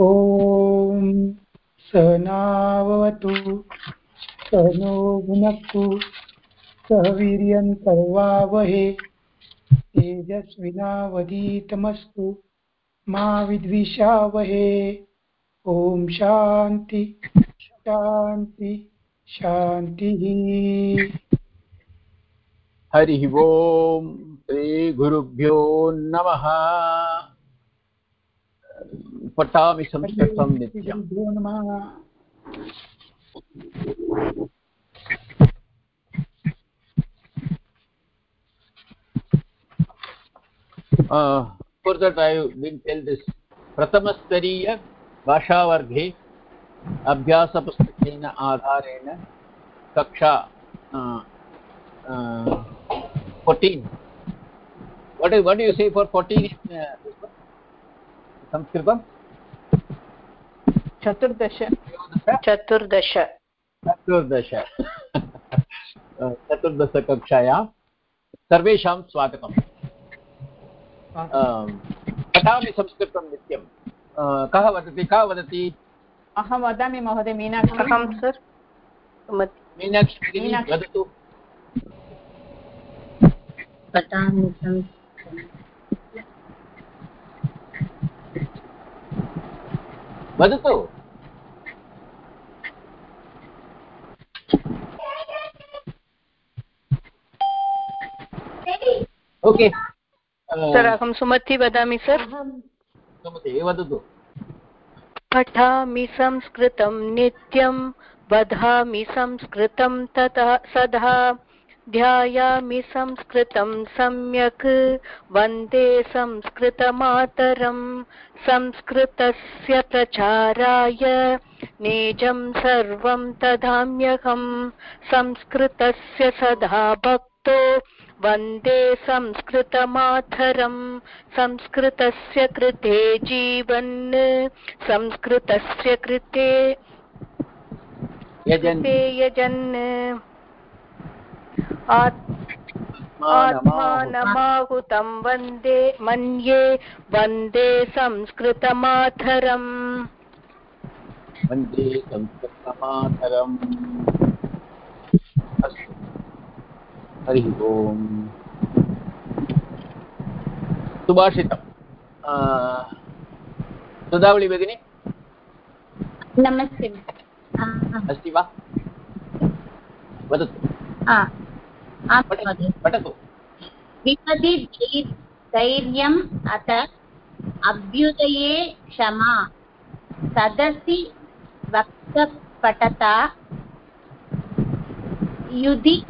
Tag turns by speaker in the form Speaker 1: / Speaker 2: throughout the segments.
Speaker 1: ॐ सहनावतु सहनो भुनक्तु सह वीर्यं कर्वावहे तेजस्विनावधीतमस्तु, मा विद्विषावहे। ॐ शान्ति शान्ति, शान्तिः।
Speaker 2: हरिः ओम्, श्रीगुरुभ्यो नमः। पठामि संस्कृतं नित्यम्
Speaker 1: श्रीगुरुभ्यो नमः
Speaker 2: uh, for that I will tell this प्रथमस्तरीय भाषावर्गे अभ्यासपुस्तकेन आधारेण कक्षा fourteen do you say for 14 uh, संस्कृतं
Speaker 3: चतुर्दश। चतुर्दश।
Speaker 2: चतुर्दश। चतुर्दशकक्षायां सर्वेषां स्वागतम्। पठामि संस्कृतं नित्यं। कः वदति कः वदति?
Speaker 3: अहं वदामि महोदय मीनाक्षी।
Speaker 2: मीनाक्षी। वदतु।
Speaker 4: पठामि
Speaker 2: वदतु। ओके
Speaker 4: सर् अहं सुमति वदामि सर्
Speaker 2: वदतु।
Speaker 4: पठामि संस्कृतं नित्यं वदामि संस्कृतं तथा सदा ध्यायामि संस्कृतं सम्यक् वंदे संस्कृतमातरं। संस्कृतस्य प्रचाराय निजं सर्वं ददाम्यहं संस्कृतस्य सदा भक्तो वंदे संस्कृतमातरं संस्कृतस्य कृते जीवन्। संस्कृतस्य कृते
Speaker 2: यजन्।
Speaker 4: आत्मानमाहुतं वंदे मन्ये। वंदे संस्कृतमातरम्
Speaker 2: वंदे संस्कृतमातरम् अस्तु हरिः ओम्। भगिनी?
Speaker 5: नमस्ते।
Speaker 2: अस्ति वा? वदतु। पठतु।
Speaker 5: धैर्यम् अथ अभ्युदये क्षमा। सदसि वक्तपटता युधि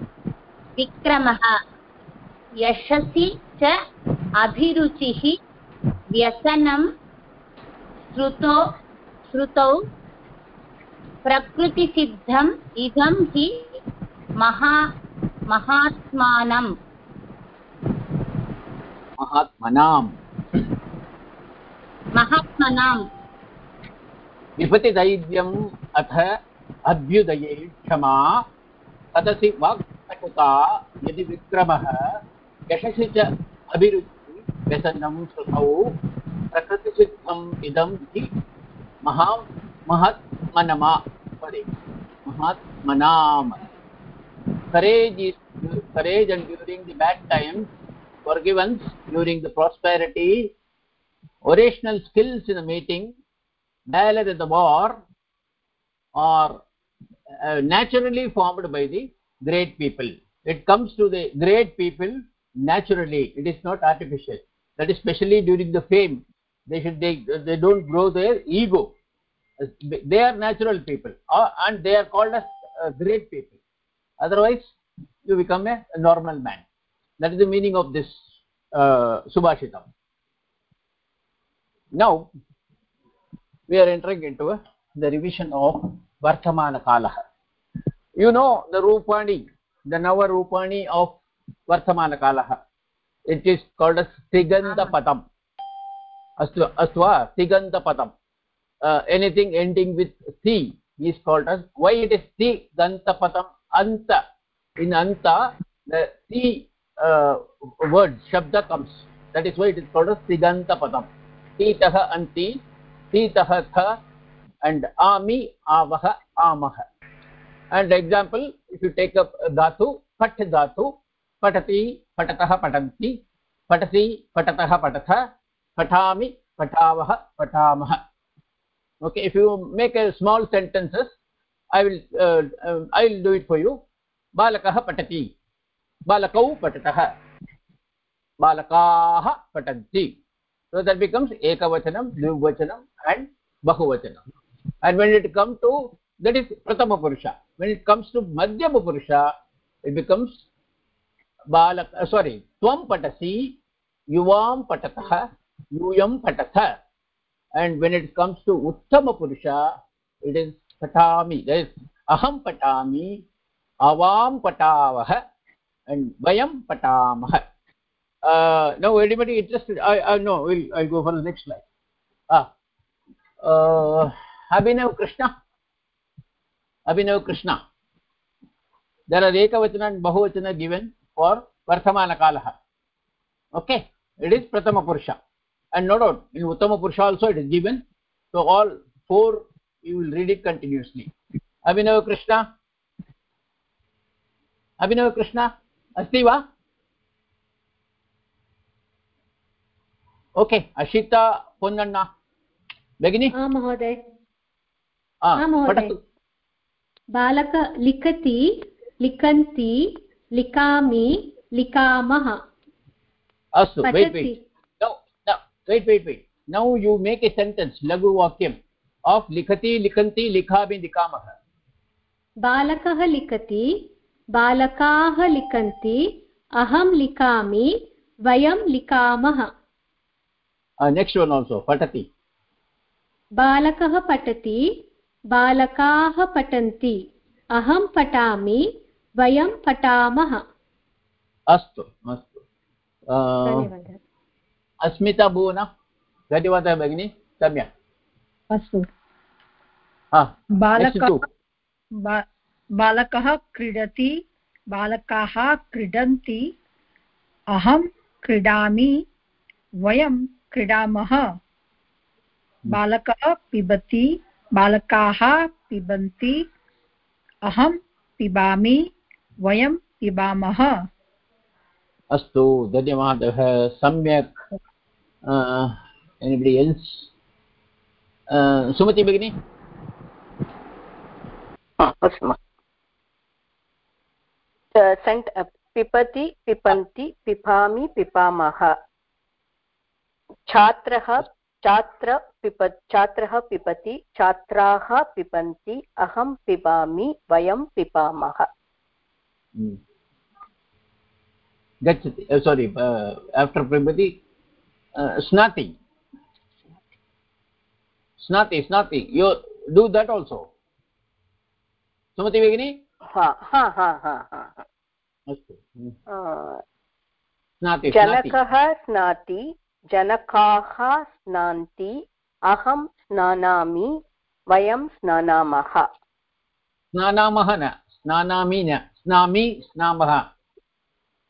Speaker 5: विक्रमः। यशसि च अभिरुचिः व्यसनं श्रुतो श्रुतौ प्रकृतिसिद्धम् इदं हि महा महात्मानम्।
Speaker 2: महात्मनाम्।
Speaker 5: महात्मनाम्।
Speaker 2: विपतिधैर्यम् अथ अभ्युदये क्षमा। तदसि अष्टकुता यदि विक्रमः यशसि च अभिरुचि सुखौ प्रकृतिसिद्धम् इदम् इति महात्मनमा परे। महात्मनाम courages courage and the bed time for givens during the prosperity original skills in the meeting dealer in the war are naturally formed by the great people. It comes to the great people naturally. It is not artificial. That is especially during the fame. They should they they don't grow their ego. They are natural people uh, and they are called as uh, great people. Otherwise you become a, a normal man. That is the meaning of this uh, subhashitam. Now we are entering into a, the revision of vartamana kalah you know the रूपाणि the नवरूपाणि of वर्तमानकालः it is called अस्तिगन्तपदम् अस्तु अस्तु वा तिगन्तपदम् anything ending with सि is called why it is ति गन्तपदम् अन्त इन् अन्त सि वर्ड् शब्द comes that is why it is called as तीतः अन्ति तीतः थ अण्ड् आमि आवः आमः and example if you take up dhatu pat dhatu patati patatah patanti patasi patatah patatha patami patavah patamah okay if you make a small sentences i will uh, uh, i will do it for you balakah patati balakau patatah balakaah patanti so that becomes ekavachanam dvivachanam and bahuvachanam and when it comes to that is prathama purusha when it comes to madhyama purusha it becomes balak uh, sorry tvam patasi yuvam patatah yuyam patatha and when it comes to uttama purusha it is patami that is aham patami avam patavah and vayam patamah uh, now anybody interested i i know we'll i'll go for the next slide ah uh, abhinav krishna Abhinav Krishna. There are एकवचन and बहुवचन given for वर्तमान काल okay it is प्रथम पुरुष and no doubt in उत्तम पुरुष also it is given so all four you will read it continuously Abhinav Krishna Abhinav Krishna अस्ति वा ओके अशिता पोन्नण्णा भगिनी
Speaker 6: महोदय बालक लिखति लिखन्ति लिखामि लिखामः।
Speaker 2: अस्तु wait wait wait wait wait now you make a sentence लघु वाक्यम् आफ् लिखति लिखन्ति लिखामि लिखामः।
Speaker 6: बालकः लिखति बालकाः लिखन्ति अहं लिखामि वयं लिखामः।
Speaker 2: नेक्स्ट् वन् आल्सो पठति।
Speaker 6: बालकः पठति बालकाः पठन्ति। अहं पठामि वयं पठामः।
Speaker 2: अस्तु अस्तु। अस्मिता भुवन धन्यवादः भगिनि सम्यक्।
Speaker 7: अस्तु। बालकः क्रीडति बालकाः क्रीडन्ति अहं क्रीडामि वयं क्रीडामः। बालकः पिबति बालकाः पिबन्ति अहं पिबामि वयं पिबामः।
Speaker 2: अस्तु धन्यवादः। सम्यक् एनिबडि एल्स् सुमति भगिनि?
Speaker 8: अस्तु सेण्ट् पिबति पिबन्ति पिबामि पिबामः। छात्रः छात्र पिब छात्रः पिबति छात्राः पिबन्ति अहं पिबामि वयं पिबामः।
Speaker 2: गच्छति सोरि आफ्टर् पिबति स्नाति स्नाति स्नाति you do that also Sumati भगिनि
Speaker 8: अस्तु जनकः स्नाति जनकाः स्नान्ति अहं स्नानामि वयं स्नानामः।
Speaker 2: स्नानामः न स्नानामि न स्नामि स्नामः।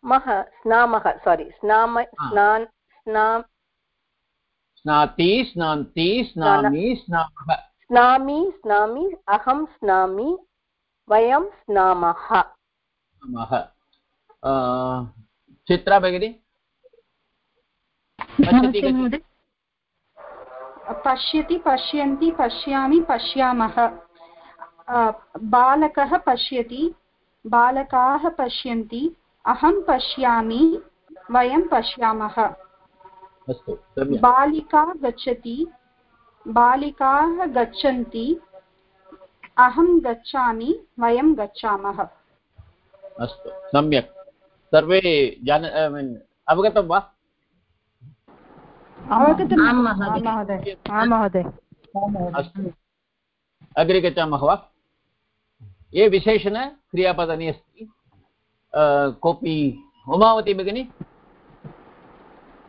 Speaker 8: मः स्नामः सोरि स्नाम स्नान् स्नाम्।
Speaker 2: स्नाति स्नान्ति स्नामि स्नामः।
Speaker 8: स्नामि स्नामि अहं स्नामि वयं स्नामः।
Speaker 2: चित्रा भगिनी?
Speaker 9: पश्यति पश्यन्ति पश्यामि पश्यामः। बालकः पश्यति बालकाः पश्यन्ति अहं पश्यामि वयं पश्यामः। बालिका गच्छति बालिकाः गच्छन्ति अहं गच्छामि वयं गच्छामः।
Speaker 2: अस्तु सम्यक्। सर्वे जान अवगतं वा? अस्तु। अग्रे गच्छामः वा? ये विशेषणक्रियापदानि अस्ति। कोऽपि उमावती भगिनी?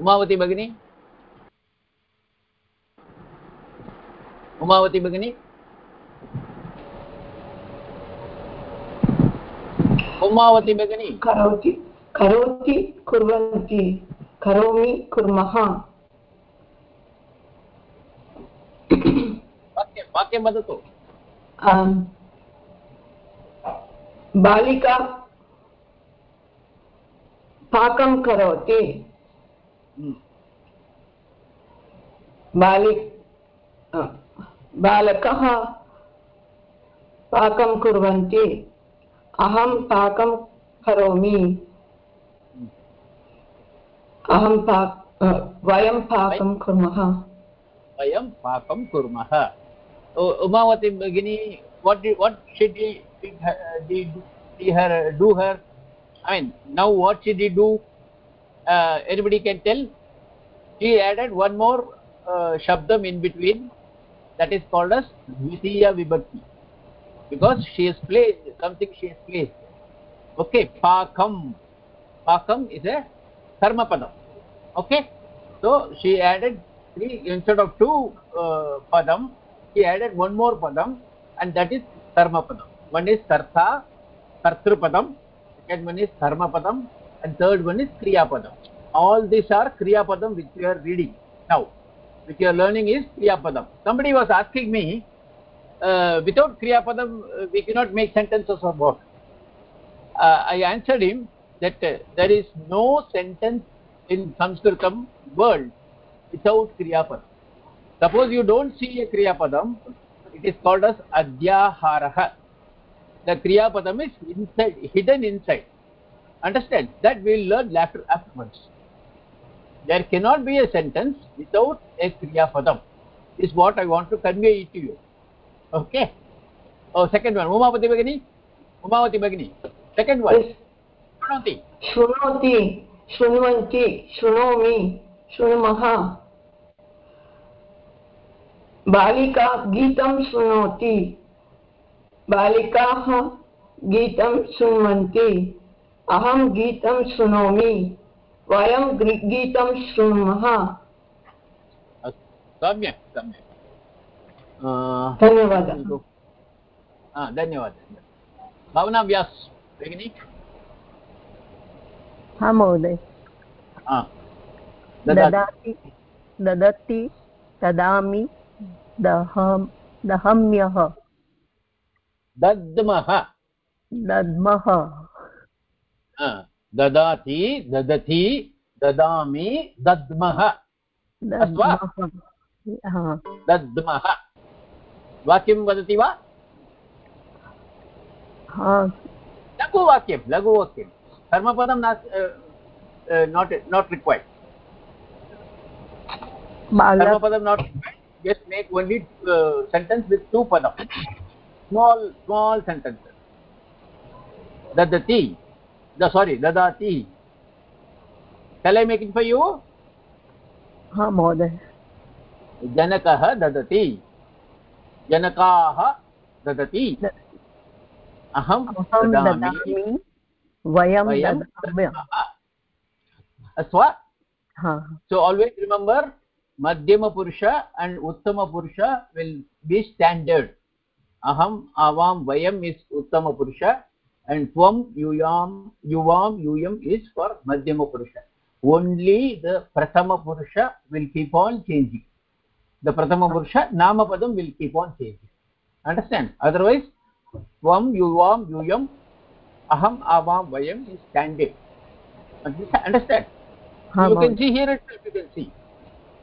Speaker 2: उमावती भगिनी? उमावती भगिनी? उमावती भगिनी?
Speaker 10: करोति। करोति कुर्वन्ति। करोमि कुर्मः।
Speaker 2: वाक्यं वाक्यं वदतु
Speaker 10: आम् बालिका पाकं करोति।
Speaker 2: हम्म,
Speaker 10: बालि अ, बालकः पाकं कुर्वन्ति। अहं पाकं करोमि। अहं पाक अ, वयं पाकं कुर्मः।
Speaker 2: वयं पाकं कुर्मः। Oh, umavati bagini what did, what she did, did, did, did her do her? I mean now what she did do? Uh, anybody can tell. She added one more uh, shabdam in between. That is called as dvitiya vibhakti. Because she has placed something she has placed. Okay pakam pakam is a karma padam okay? So she added three instead of two uh, padam he added one more padam and that is karma padam one is karta kartru padam second one is karma padam and third one is kriya padam all these are kriya padam which we are reading now which you are learning is kriya padam somebody was asking me uh, without kriya padam uh, we cannot make sentences or what uh, i answered him that uh, there is no sentence in sanskritam world without kriya padam suppose you don't see a kriya padam it is called as adhyaharah the kriya padam is inside hidden inside understand that we will learn later afterwards there cannot be a sentence without a kriya padam is what i want to convey it to you okay oh second one umavati bagini umavati bagini second one Pranati.
Speaker 10: शृणोति शृण्वन्ति शृणोमि शृणुमः बालिका गीतं शृणोति। बालिकाः गीतं शृण्वन्ति। अहं गीतं शृणोमि। वयं गीतं शृणुमः।
Speaker 2: सम्यक् सम्यक्।
Speaker 10: धन्यवादः।
Speaker 2: धन्यवादः भावना व्यास् भगिनी?
Speaker 11: हा महोदय।
Speaker 2: ददाति
Speaker 11: ददति ददामि। दहम्यः।
Speaker 2: दद्मः।
Speaker 11: दद्मः।
Speaker 2: ददाति ददति ददामि दद्मः।
Speaker 11: दद्मः। हा।
Speaker 2: वाक्यं वदति वा? लघुवाक्यं लघुवाक्यं। कर्मपदं नास्ति नाट् नाट् रिक्वैर्ड्
Speaker 11: बालक
Speaker 2: Karmapadam not just make only uh, sentence with two padam. Small, small sentences. Dadati. The, sorry, dadati. Shall I make it for you?
Speaker 11: हा
Speaker 2: ददति अहम्
Speaker 11: अहं
Speaker 2: ददामि
Speaker 11: ददामि वयं
Speaker 2: वयं
Speaker 11: ददामः
Speaker 2: ददामः. अस्तु वा
Speaker 11: हा
Speaker 2: So always remember Madhyama Purusha and Uttama Purusha will be standard. Aham, Avam, Vayam is Uttama Purusha and Tvam, Yuyam, Yuvam, Yuyam is for Madhyama Purusha. Only the Prathama Purusha will keep on changing. The Prathama Purusha, Nama Padam will keep on changing. Understand? Otherwise, Tvam, Yuvam, Yuyam, Aham, Avam, Vayam is standard. Understand?
Speaker 11: हा
Speaker 2: you can
Speaker 11: महोदय
Speaker 2: see here itself you can see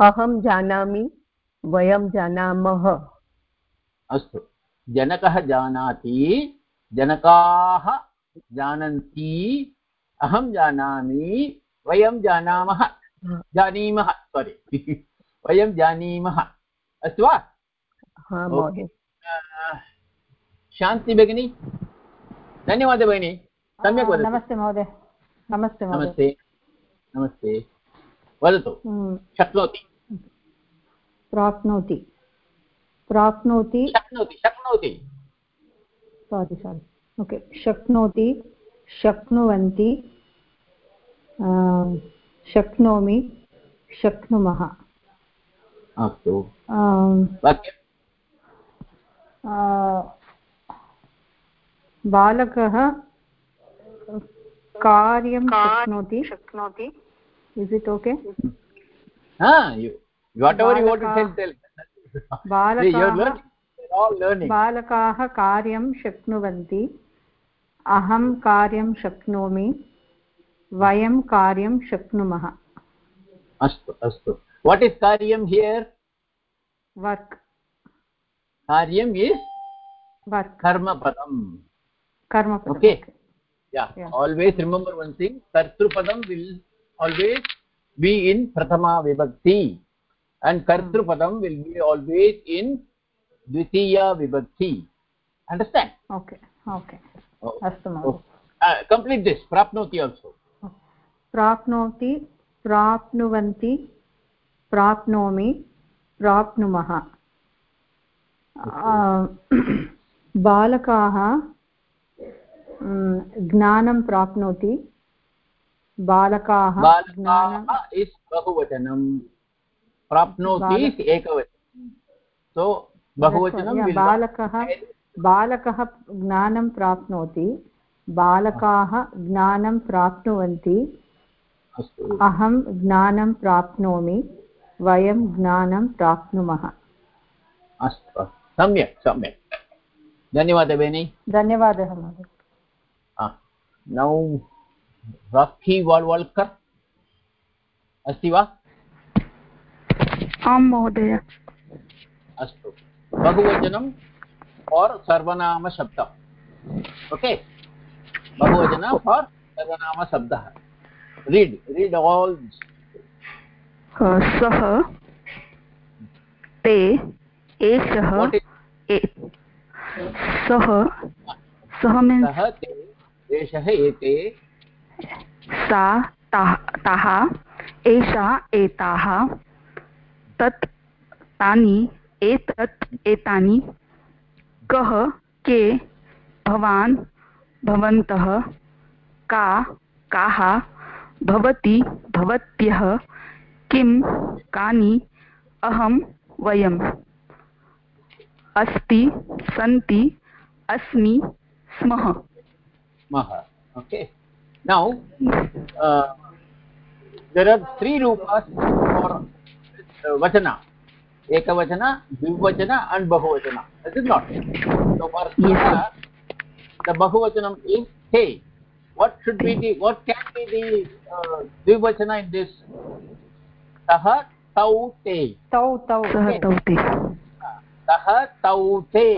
Speaker 11: अहं जानामि वयं जानामः।
Speaker 2: अस्तु। जनकः जानाति जनकाः जानन्ति अहं जानामि वयं जानामः। जानीमः सोरि वयं जानीमः। अस्तु वा?
Speaker 11: हा
Speaker 2: शान्ति भगिनी। धन्यवादः भगिनी। सम्यक्
Speaker 7: नमस्ते महोदय। नमस्ते
Speaker 2: नमस्ते। नमस्ते। वदतु।
Speaker 7: हम्म,
Speaker 2: शक्नोति।
Speaker 7: प्राप्नोति। प्राप्नोति।
Speaker 2: शक्नोति शक्नोति।
Speaker 7: सारी सारी ओके शक्नोति शक्नुवन्ति अं, शक्नोमि शक्नुमः।
Speaker 2: अस्तु।
Speaker 7: अं, बालकः कार्यं शक्नोति।
Speaker 12: शक्नोति।
Speaker 7: Is it okay
Speaker 2: Ah, you, whatever you want to tell, tell.
Speaker 7: बालकाः
Speaker 2: all learning.
Speaker 7: कार्यं शक्नुवन्ति अहं कार्यं शक्नोमि वयं कार्यं शक्नुमः
Speaker 2: अस्तु अस्तु what is karyam here
Speaker 7: work
Speaker 2: karyam is
Speaker 7: work
Speaker 2: karma padam
Speaker 7: कर्मपदम्
Speaker 2: Okay. yeah,
Speaker 7: Yeah.
Speaker 2: always remember one thing kartru padam will always be in prathama vibhakti and kartru padam will be always in dvitiya vibhakti understand
Speaker 7: okay
Speaker 2: Oh,
Speaker 7: अस्तु
Speaker 2: oh.
Speaker 7: महोदय
Speaker 2: Uh, complete this prapnoti also
Speaker 7: प्राप्नोति प्राप्नुवन्ति प्राप्नोमि प्राप्नुमः बालकाः ज्ञानं प्राप्नोति बालकाः
Speaker 2: बहुवचनम प्राप्नोति एकवचनं। So बहुवचनं
Speaker 7: बालकः बालकः ज्ञानं प्राप्नोति बालकाः ज्ञानं प्राप्नुवन्ति। अहं ज्ञानं प्राप्नोमि वयं ज्ञानं प्राप्नुमः।
Speaker 2: अस्तु. सम्यक् सम्यक्। धन्यवादः भगिनि
Speaker 7: धन्यवादः महोदय।
Speaker 2: नौ राखी वाल्वाल्कर्। अस्ति वा?
Speaker 12: आं महोदय।
Speaker 2: अस्तु। बहुवचनम् और सर्वनामशब्दम् ओके? बहुवचन और सर्वनामशब्दः रीड् रीड् आल्
Speaker 12: सः ते एषः सः सः मीन्स्
Speaker 2: एषः एते
Speaker 12: सा, ताः एषा, एताः, तत्, तानि, एतत्, एतानि कः के, भवान्, भवन्तः, का, काः, भवती, भवत्यः, किं, कानि, अहं, वयम्, अस्ति, सन्ति, अस्मि, स्मः।
Speaker 2: मह okay now uh, there are three rupas for uh, vachana ekavachana dvivachana and bahuvachana is it not so for
Speaker 12: Yes,
Speaker 2: saha, the bahuvachanam is hey what should be the what can be the uh, dvivachana in this saha tau te
Speaker 7: तौ तौ
Speaker 12: सः तौ ते
Speaker 2: saha tau te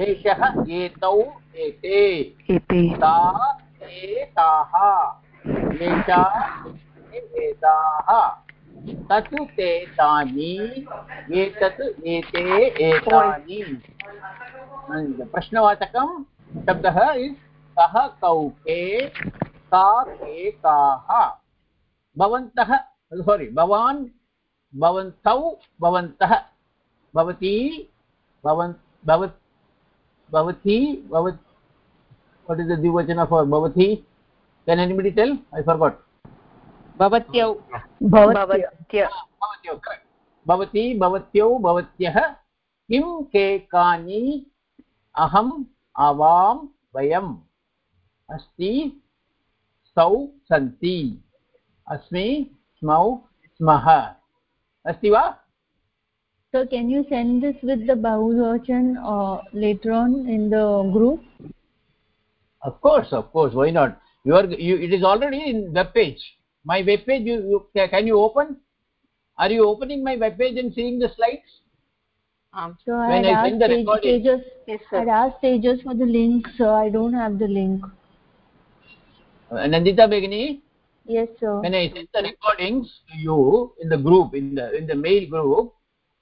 Speaker 2: एषः एतौ एते
Speaker 12: एते
Speaker 2: ता एषा एताः तत् ते तानि एतत् एते एतानि। प्रश्नवाचकं शब्दः इस् कः कौके का भवन्तः सोरि भवान्, भवन्तौ, भवन्तः, भवती, भवन् भवती, भवत् what is the dvivachana for bhavati can anybody tell i forgot
Speaker 13: भवत्यौ
Speaker 14: भवत्य
Speaker 2: bhavatyau correct bhavati bhavatyau bhavatyah किं के कानि अहम् आवां वयम् अस्ति स्तौ सन्ति अस्मि स्मौ स्मः अस्ति वा
Speaker 15: So can you send this with the Bahuvachan uh, later on in the group?
Speaker 2: Of course of course why not? You are you it is already in web page. My web page you, you can you open? Are you opening my web page and seeing the slides?
Speaker 15: So I
Speaker 2: When
Speaker 15: had
Speaker 2: I send the
Speaker 15: asked Tej-
Speaker 2: recording-
Speaker 15: Tejas,
Speaker 13: Yes,
Speaker 15: I asked Tejas for the link, so I don't have the link.
Speaker 2: uh, nandita begini?
Speaker 15: Yes, sir.
Speaker 2: when i send the recordings to you in the group in the in the mail group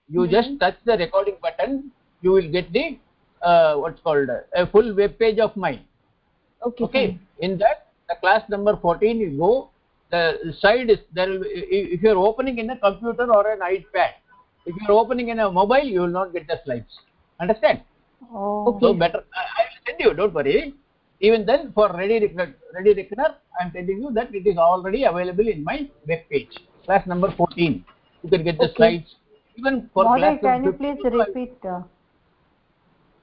Speaker 2: you just touch the recording button you will get the uh, what's called uh, a full web page of mine
Speaker 15: Okay.
Speaker 2: okay
Speaker 15: fine.
Speaker 2: in that the class number 14 you go the side is there will be, if you are opening in a computer or an ipad if you are opening in a mobile you will not get the slides understand
Speaker 3: Oh.
Speaker 2: so better I, I will send you don't worry even then for ready reckoner ready reckoner i am telling you that it is already available in my web page class number 14 you can get the
Speaker 3: Okay.
Speaker 2: slides even for
Speaker 3: Mother,
Speaker 2: class
Speaker 3: can you please repeat? Uh,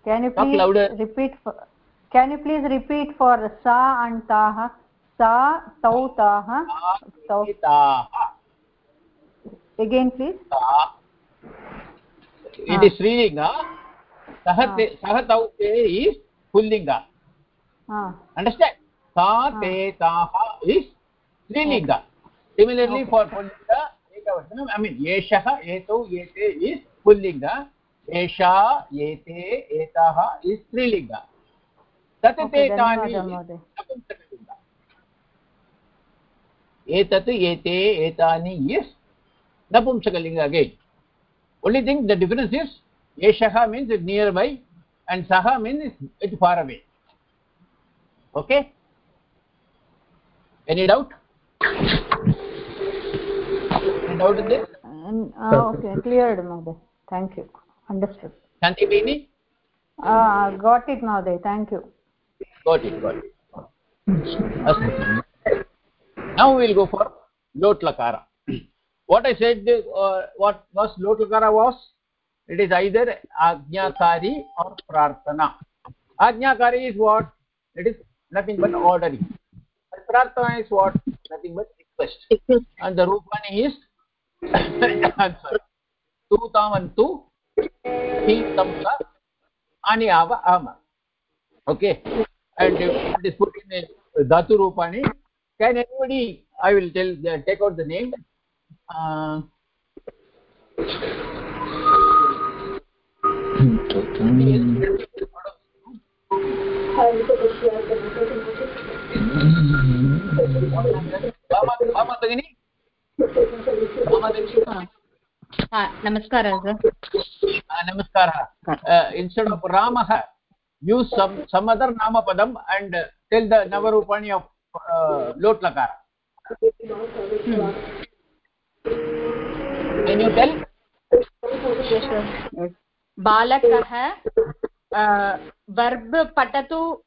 Speaker 3: can you please
Speaker 2: louder.
Speaker 3: repeat? For, can you please repeat for sa and taha? Sa, tau, taha. Tau.
Speaker 2: Taha.
Speaker 3: Again, please.
Speaker 2: It
Speaker 3: Ah.
Speaker 2: is srilinga saha te saha tau te is pullinga
Speaker 3: Ah.
Speaker 2: understand sa te taha is strilinga similarly
Speaker 3: Okay.
Speaker 2: for pullinga ekavasanam i mean yeshah etau ete is pullinga esha ete etaha is strilinga
Speaker 3: धन्यवादः महोदय
Speaker 2: नपुंसकलिङ्ग एतत् एते एतानि napumsakalinga again only thing the difference is yeshah means it's nearby and saha means it's far away okay any doubt any doubt in this
Speaker 3: And, uh, okay, cleared, Mother. Thank you. Understood.
Speaker 2: shanti beini
Speaker 3: Ah, got it, Mother. Thank you.
Speaker 2: Got it got it Astu. now we will go for lot lakara what i said uh, what was lot lakara was it is either ajnakari or prarthana ajnakari is what it is nothing but ordering and prarthana is what nothing but request and the rupani is sorry tu tamantu hi tamsa ani ava ama okay and it is put in a dhatu rupani can anybody i will tell the, take out the name uh?
Speaker 16: हा नमस्कारः sir
Speaker 2: Uh, namaskara uh, use some some other nama padam and uh, tell the navarupani of uh, lot lakara hmm. can you tell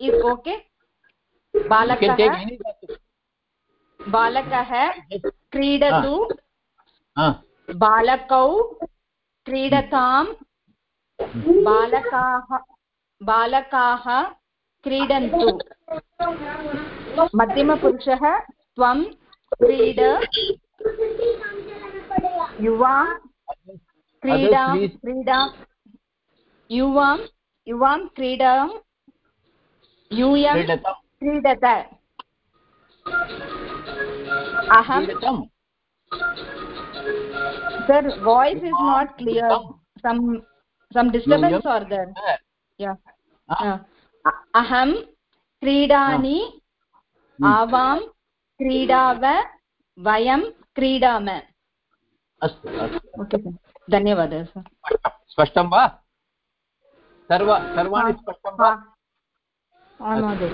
Speaker 16: is okay
Speaker 2: you can
Speaker 16: बालकः
Speaker 2: take any dhatu.
Speaker 16: बालकः क्रीडतु
Speaker 2: ah
Speaker 16: बालकौ क्रीडतां बालकाः बालकाः क्रीडन्तु। मध्यमपुरुषः त्वं creed. युवा क्रीडां क्रीडां। युवां युवां क्रीडां। यूयं
Speaker 2: क्रीडत।
Speaker 16: अहं sir voice is not clear some some disturbance आर् दर् अहं क्रीडानि आवां क्रीडाव वयं क्रीडाम
Speaker 2: अस्तु अस्तु।
Speaker 16: ओके सर धन्यवादः सर
Speaker 2: स्पष्टं वा? सर्व सर्वाणि स्पष्टं वा?
Speaker 3: Ah, Mother.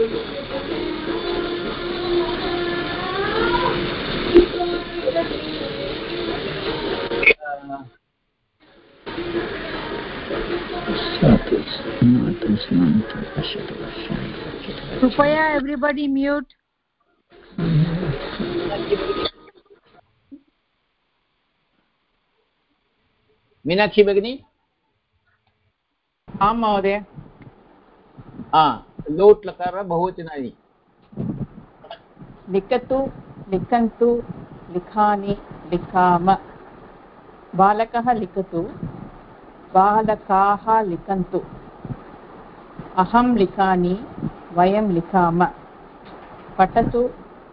Speaker 15: कृपया everybody mute.
Speaker 2: मीनाक्षी भगिनी?
Speaker 16: आं महोदय।
Speaker 2: हा। लोट् लकार बहुवचनानि
Speaker 3: लिखतु लिखन्तु लिखानि लिखाम बालकः लिखतु बालकाः लिखन्तु अहं लिखामि वयं लिखाम पठतु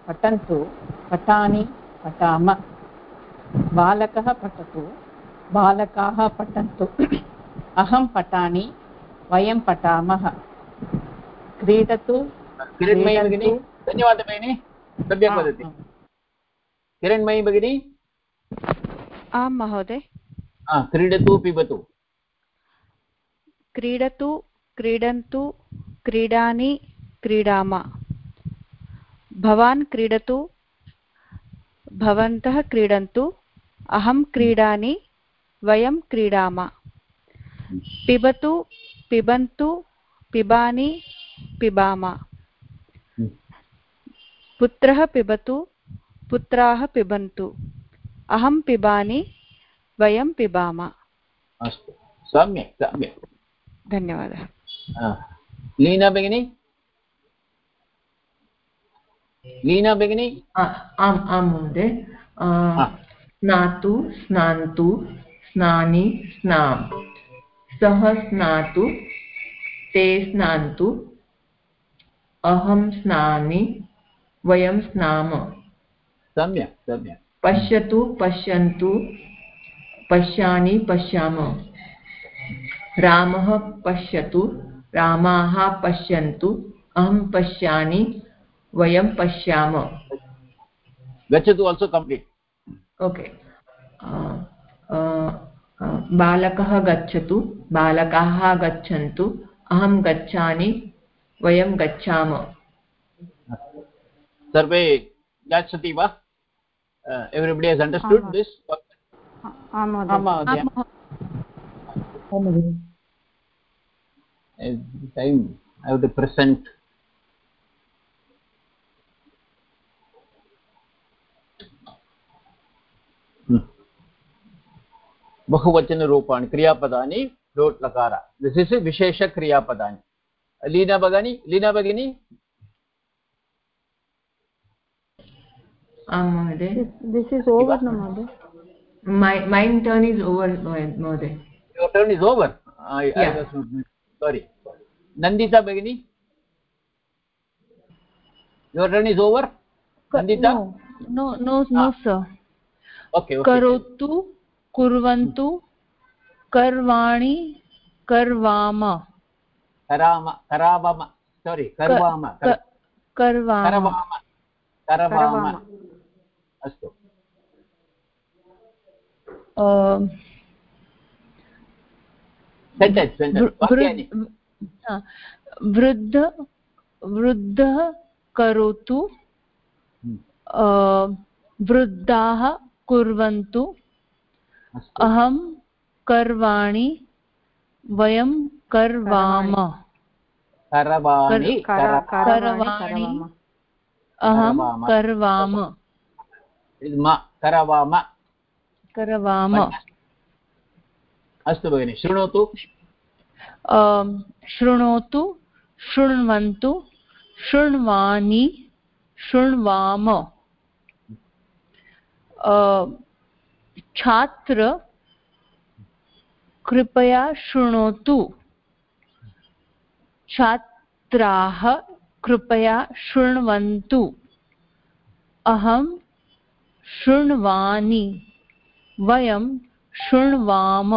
Speaker 3: पठन्तु पठानि पठाम बालकः पठतु बालकाः पठन्तु अहं पठामि वयं पठामः क्रीडतु।
Speaker 2: किरण्मयी भगिनी। धन्यवादः भगिनी। सम्यक् वदति। किरण्मयी भगिनी।
Speaker 14: आं महोदय।
Speaker 2: क्रीडतु पिबतु।
Speaker 14: क्रीडतु क्रीडन्तु क्रीडानि क्रीडाम। भवान् क्रीडतु भवन्तः क्रीडन्तु अहं क्रीडामि वयं क्रीडाम। पिबतु पिबन्तु पिबानि पिबाम। पुत्रः पिबतु पुत्राः पिबन्तु। अहं पिबामि वयं पिबाम।
Speaker 2: अस्तु। सम्यक् सम्यक्।
Speaker 14: धन्यवादः।
Speaker 2: लीना भगिनी? लीना भगिनी?
Speaker 17: आम् आं महोदय स्नातु स्नान्तु स्नानि स्नां सः स्नातु ते स्नान्तु। अहं स्नामि वयं स्नाम।
Speaker 2: सम्यक् सम्यक्।
Speaker 17: पश्यतु पश्यन्तु पश्यामि पश्याम। रामः पश्यतु रामाः पश्यन्तु अहं पश्यामि वयं पश्याम।
Speaker 2: गच्छतु आल्सो कम्प्लीट्
Speaker 17: ओके। बालकः गच्छतु बालकाः गच्छन्तु अहं गच्छामि वयं गच्छाम।
Speaker 2: सर्वे गच्छति वा? Everybody has understood this time I have to present. बहुवचनरूपाणि क्रियापदानि लोट् लकार दिस् इस् विशेषक्रियापदानि लीना भगिनी लीना भगिनी
Speaker 17: आं महोदय
Speaker 7: दिस् इस् ओवर् न महोदय
Speaker 17: my mine turn is over mohoday
Speaker 2: your turn is over i,
Speaker 17: yeah.
Speaker 2: I was sorry nandita bagini your turn is over nandita
Speaker 18: no no no, no ah. sir
Speaker 2: okay, okay
Speaker 18: करोतु कुर्वन्तु कर्वाणि कर्वाम
Speaker 2: कराम करावम sorry कर्वाम
Speaker 18: कर्वाम।
Speaker 2: करवाम करवाम। अस्तु।
Speaker 18: वृद्ध वृद्धः करोतु वृद्धाः कुर्वन्तु अहं कर्वाणि वयं कर्वाम।
Speaker 2: करवाणि
Speaker 18: करवाणि अहं कर्वाम।
Speaker 2: करवाम।
Speaker 18: करवाम।
Speaker 2: अस्तु भगिनि शृणोतु।
Speaker 18: शृणोतु शृण्वन्तु शृण्वानि शृण्वाम। छात्र कृपया शृणोतु। छात्राः कृपया शृण्वन्तु। अहं शृण्वानि वयं शृण्वाम।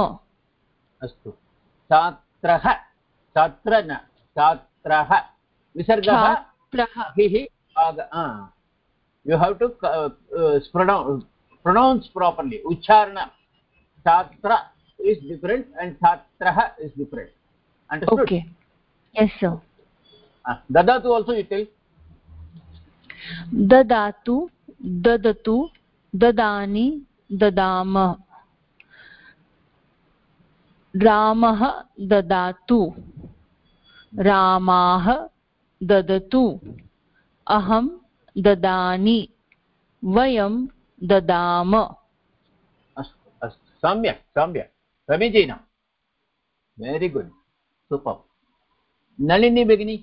Speaker 2: अस्तु। छात्रः छात्र न छात्रः। विसर्गः you have to pronounce properly उच्चारण। छात्र इस् डिफरेण्ट् अण्ड् छात्रः is different
Speaker 18: and okay yes sir
Speaker 2: ददातु आल्सो यु टेल्
Speaker 18: ददातु ददतु ददानि ददाम रामः ददातु रामाः ददतु अहं ददानि वयं ददाम
Speaker 2: अस्तु अस्तु सम्यक् सम्यक् समीचीनं वेरि गुड् सूपर् नलिनी भगिनी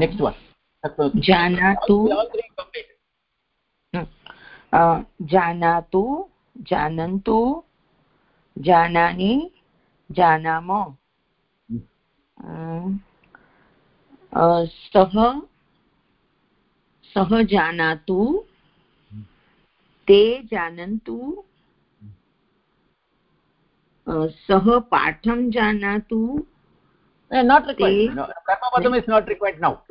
Speaker 2: नेक्स्ट् वन्
Speaker 19: जानातु जानातु जानन्तु जानामि जानाम सः सः जानातु ते जानन्तु सः पाठं जानातु
Speaker 2: not required no, karma padam is not required now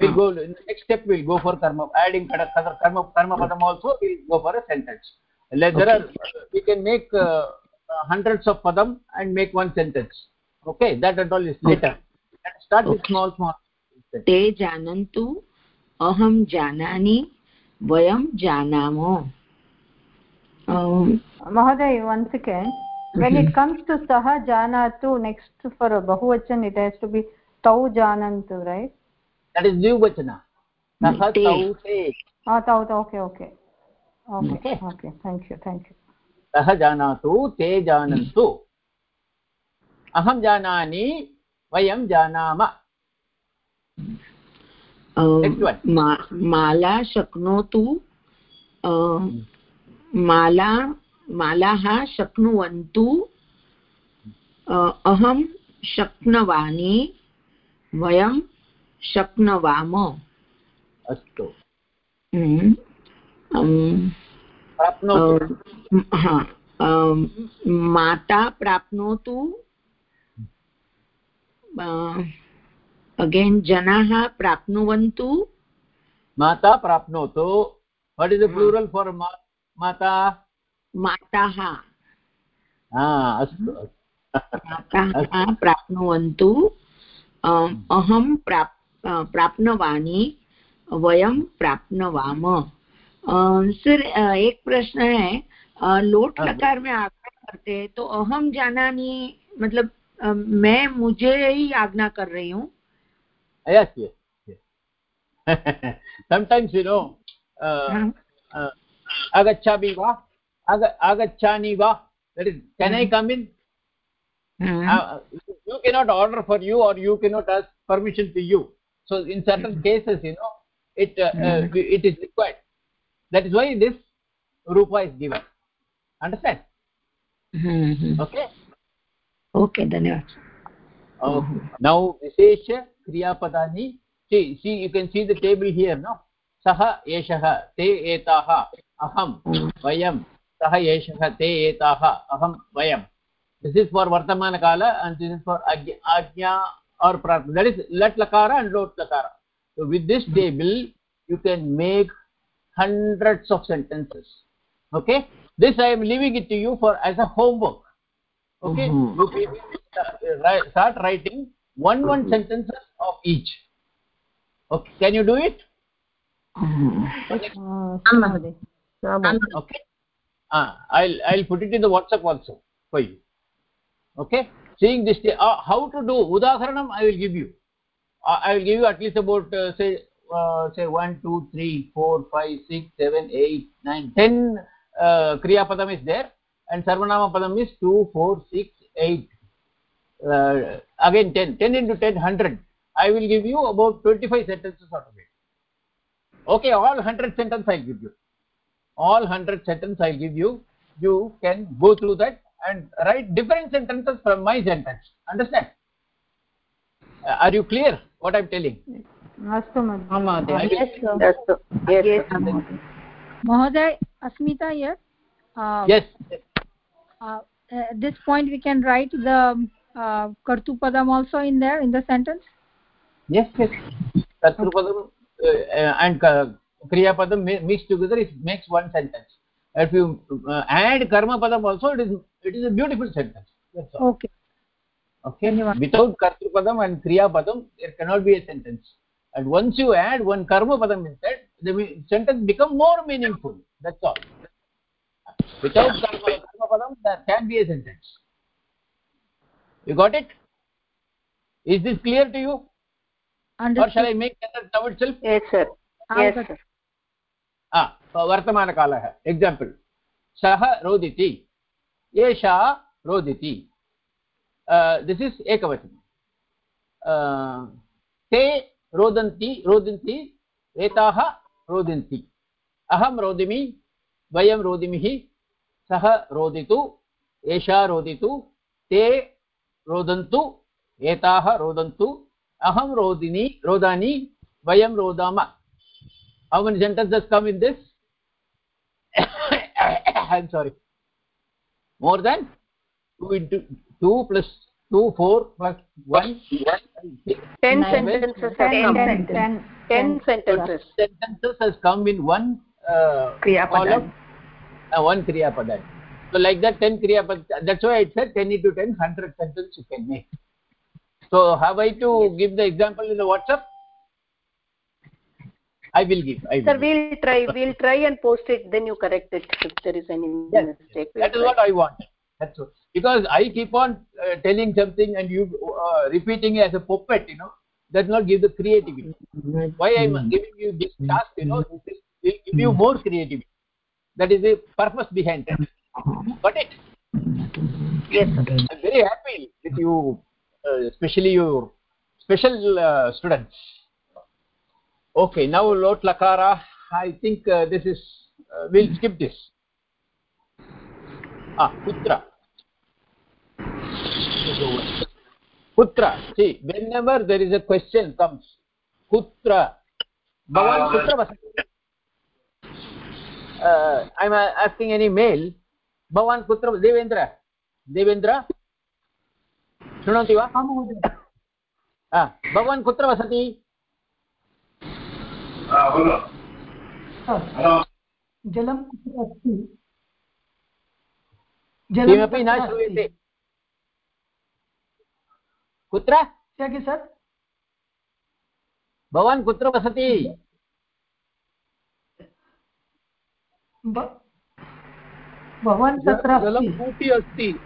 Speaker 2: we'll go in the next step we'll go for karma adding karma karma padam also we'll go for a sentence Like there
Speaker 19: Okay.
Speaker 2: are we can make uh, uh, hundreds of padam and make one sentence okay that and all is later Let's start with
Speaker 19: Okay.
Speaker 2: small small
Speaker 19: ते जानन्तु अहं जानामि वयं जानामो Um,
Speaker 7: Mahoday, one second. When it comes to saha janatu, next for a bahuvachan, it has to be tau janantu, right?
Speaker 2: that is dvivachana saha tau te
Speaker 7: Ah, tau, tau, okay, okay. Okay,
Speaker 2: Okay.
Speaker 7: okay. Thank you, thank you.
Speaker 2: सः जानातु ते जानन्तु अहं जानामि वयं जानाम
Speaker 19: um, माला शक्नोतु um, माला मालाः शक्नुवन्तु। अहं शक्नवानि वयं शक्नवाम।
Speaker 2: अस्तु।
Speaker 19: हम्म, माता प्राप्नोतु। अगेन् जनाः प्राप्नुवन्तु।
Speaker 2: माता प्राप्नोतु। What is the plural for माता?
Speaker 19: माताः।
Speaker 2: हा अस्तु
Speaker 19: माताः प्राप्नुवन्तु। अं, अहं प्राप् प्राप्नवानि वयं प्राप्नवाम। सर एक प्रश्न है। लोट
Speaker 2: हाँ।
Speaker 19: लकार में आज्ञा करते हैं तो अहम जानानी मतलब मैं मुझे ही आज्ञा कर रही हूँ।
Speaker 2: yes yes, yes. sometimes you know uh,
Speaker 19: हाँ,
Speaker 2: uh, agacchabi va Aga, agachani va that is can mm. i come in
Speaker 19: हाँ,
Speaker 2: uh, you cannot order for you or you cannot ask permission to you so in certain mm. cases you know it uh, uh, it is required that is why this rupa is given understand
Speaker 19: hmm, hmm.
Speaker 2: okay
Speaker 19: okay धन्यवाद
Speaker 2: okay now vishesha kriya padani see see you can see the table here no saha eshah te etaha aham vayam saha eshah te etaha aham vayam this is for vartamana kala and this is for agya, agnya or prarthana that is lat lakara and lot lakara so with this table you can make hundreds of sentences okay this i am leaving it to you for as a homework okay
Speaker 19: Mhm.
Speaker 2: you people uh, write, start writing one one sentences of each okay can you do it
Speaker 7: Uh, Mahoday.
Speaker 2: okay uh, i'll i'll put it in the whatsapp also for you. Okay? Seeing this uh, how to do udaharanam i will give you. Uh, i will give you at least about uh, say uh, say 1 2 3 4 5 6 7 8 9 10 uh, kriya padam is there. And sarvanama padam is 2 4 6 8 uh, again 10 10 into 10 100 i will give you about 25 sentences out of it. Okay all 100 sentences i'll give you all 100 sentence i'll give you you can go through that and write different sentences from my sentence understand Uh, are you clear what i'm telling
Speaker 7: अस्तु महोदय
Speaker 13: Yes, sir.
Speaker 17: अस्तु
Speaker 13: Yes, sir.
Speaker 16: Mahoday, Asmita here. Uh,
Speaker 2: yes
Speaker 16: uh, at this point we can write the uh, Kartupadam also in there in the sentence.
Speaker 2: yes yes Kartrupadam uh, uh, and uh, kriya padam mi- mixed together it makes one sentence if you uh, add karma padam also it is it is a beautiful sentence that's all
Speaker 16: Okay.
Speaker 2: okay without kartru kartrupadam and kriya padam there cannot be a sentence and once you add one karma padam instead the sentence become more meaningful that's all without karma, karma padam there can be a sentence you got it is this clear to you Understood. or shall i make sentence now itself
Speaker 13: Yes, sir. Yes, sir.
Speaker 2: वर्तमानकालः. Example सः रोदिति. एषा रोदिति. This is एकवचनं. ते रोदन्ति, रोदिन्ति, एताः रोदिन्ति. अहं रोदिमि, वयं रोदिमिः, सः रोदितु, एषा रोदितु, ते रोदन्तु, एताः रोदन्तु. अहं रोदिनि, रोदानि, वयं रोदाम. How many sentences come in this? I'm sorry. More than 2 into 2 plus 2 4 plus 1
Speaker 13: Ten
Speaker 2: Nine.
Speaker 13: sentences have
Speaker 7: Ten,
Speaker 13: come.
Speaker 7: ten, ten,
Speaker 13: Ten
Speaker 7: ten.
Speaker 13: sentences.
Speaker 2: sentences has come in one uh,
Speaker 17: Kriya
Speaker 2: column. Uh, one kriya pada so like that 10 kriya pada that's why it said 10 into 10 100 sentence you can make. So have i to give the example in the whatsapp i will give i will
Speaker 8: sir
Speaker 2: give.
Speaker 8: we'll try we'll try and post it then you correct it if there is any
Speaker 2: Yes,
Speaker 8: mistake. We'll
Speaker 2: that is what i want. That's what. Because i keep on uh, telling something and you uh, repeating it as a puppet you know. Does not give the creativity. Why i'm giving you this task you know it will give you more creativity. That is the purpose behind it got it?
Speaker 8: Yes. Sir.
Speaker 2: i'm very happy with you uh, especially your special uh, students okay now lot lakara i think uh, this is uh, we'll skip this ah putra putra see whenever there is a question comes putra bhavan putra vasati uh, i'm uh, asking any male bhavan putra devendra devendra शृणोति वा हा, भवान् कुत्र वसति
Speaker 1: जलं कुत्र अस्ति।
Speaker 2: किमपि न श्रूयते। कुत्र?
Speaker 1: श्रूयते सर?
Speaker 2: भवान् कुत्र वसति?
Speaker 1: ब- भवान् तत्र
Speaker 20: जलं कूपी अस्ति।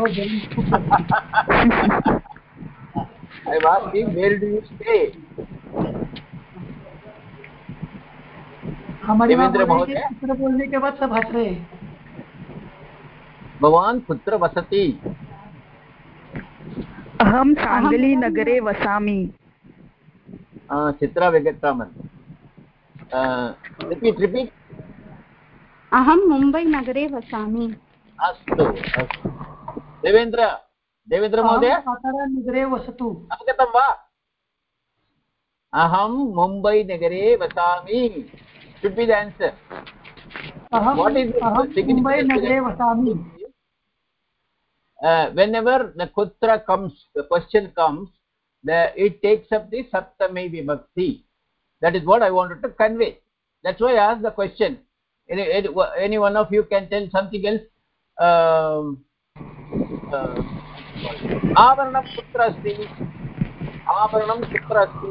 Speaker 1: ओ, जलं कूपी अस्ति।
Speaker 2: I am asking where do you stay
Speaker 1: हमारी
Speaker 2: देवेंद्र।
Speaker 1: कुत्र बोलने के बाद सब हंस रहे।
Speaker 2: भवान् कुत्र वसति।
Speaker 12: अहं साङ्गलीनगरे वसामि।
Speaker 2: Chitra Venkataraman repeat repeat.
Speaker 6: अहं मुम्बैनगरे वसामि।
Speaker 2: अस्तु अस्तु। देवेन्द्र देवेन्द्र महोदय?
Speaker 1: अहं सातारानगरे वसतु।
Speaker 2: अवगतं वा? अहं मुम्बैनगरे वसामि। Should be the answer
Speaker 1: अहं
Speaker 2: What is significance
Speaker 1: मुम्बैनगरे
Speaker 2: of-
Speaker 1: वसामि
Speaker 2: uh, whenever the kutra comes the question comes the it takes up the saptami vibhakti that is what i wanted to convey that's why i asked the question any, any, any one of you can tell something else um, uh, आवरणं कुत्र अस्ति आवरणं कुत्र अस्ति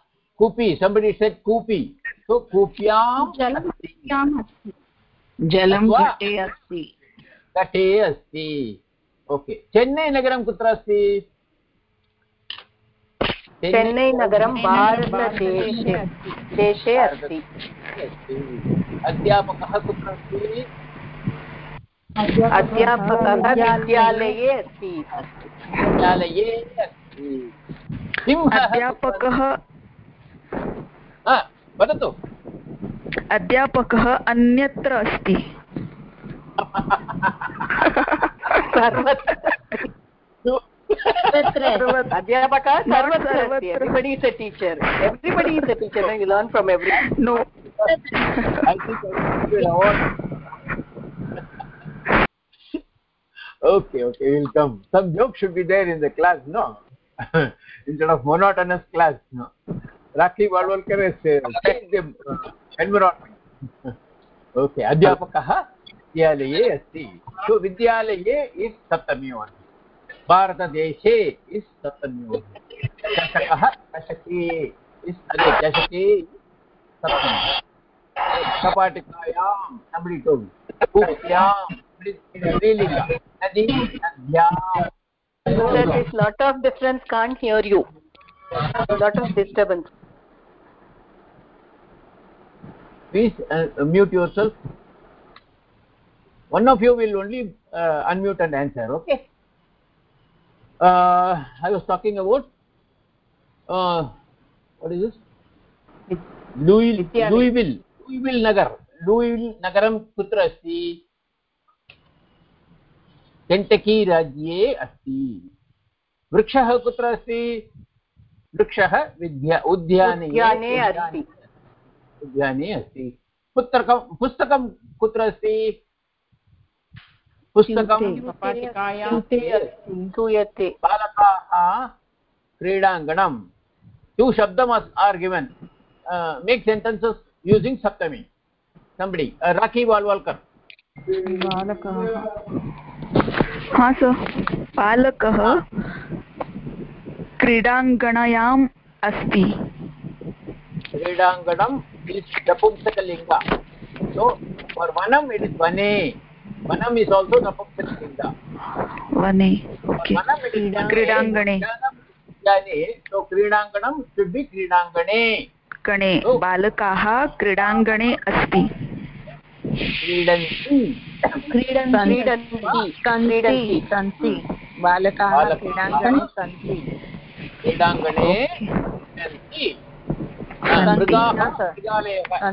Speaker 2: kupi. Somebody said kupi. So kupyam
Speaker 6: जलं कुप्याम् अस्ति
Speaker 19: जलं
Speaker 2: अथवा-
Speaker 19: घटे अस्ति
Speaker 2: घटे अस्ति. Okay. चेन्नै नगरं कुत्र अस्ति?
Speaker 8: चेन्नै नगरं भारतदेशे देशे अस्ति.
Speaker 2: अध्यापकः कुत्र अस्ति?
Speaker 8: अध्यापकः विद्यालये अस्ति
Speaker 2: विद्यालये अस्ति
Speaker 12: अध्यापकः
Speaker 2: वदतु
Speaker 12: अध्यापकः अन्यत्र अस्ति
Speaker 8: अध्यापकः. Everybody is a teacher everybody is a
Speaker 12: teacher
Speaker 2: you learn from every no okay okay we'll come some joke should be there in the class no instead of monotonous class no Rakhi Walwalkar okay अध्यापक विद्यालये अस्ति. सो विद्यालये is सप्तमी वर्णः भारतदेशे is सप्तमी वर्णः चषकः चषके इस् अरे
Speaker 8: is lot of difference, can't hear you. Lot of disturbance.
Speaker 2: Please uh, mute yourself one of you will only uh, unmute and answer okay uh, i was talking about uh, what is this louis louisville louisville nagar लूयिल् नगरं कुत्र अस्ति केण्टकी राज्ये अस्ति वृक्षः कुत्र अस्ति वृक्षः विद्या उद्याने
Speaker 8: उद्याने अस्ति
Speaker 2: उद्याने अस्ति। पुस्तकं पुस्तकं कुत्र अस्ति? पुस्तकं
Speaker 8: सूयते
Speaker 2: बालकाः क्रीडाङ्गणं। To शब्दम् are given make sentences using Saptami somebody uh, raki walwalkar.
Speaker 12: हा सर बालकः क्रीडाङ्गणयाम् अस्ति।
Speaker 2: क्रीडाङ्गणम् इस् नपुंसकलिङ्ग so for vanam it is vane. Vanam is also napumsakalinga
Speaker 12: वने ओके
Speaker 2: vanam it is
Speaker 12: क्रीडाङ्गणे
Speaker 2: उद्याने so क्रीडाङ्गणं should be क्रीडाङ्गणे
Speaker 12: गणे बालकाः क्रीडाङ्गणे अस्ति।
Speaker 2: क्रीडन्ति।
Speaker 8: क्रीडन्ति। क्रीडन्ति।
Speaker 19: सन्ति। बालकाः
Speaker 2: बालकाः
Speaker 19: क्रीडाङ्गणे सन्ति।
Speaker 2: क्रीडाङ्गणे सन्ति। मृगाः मृगालयः।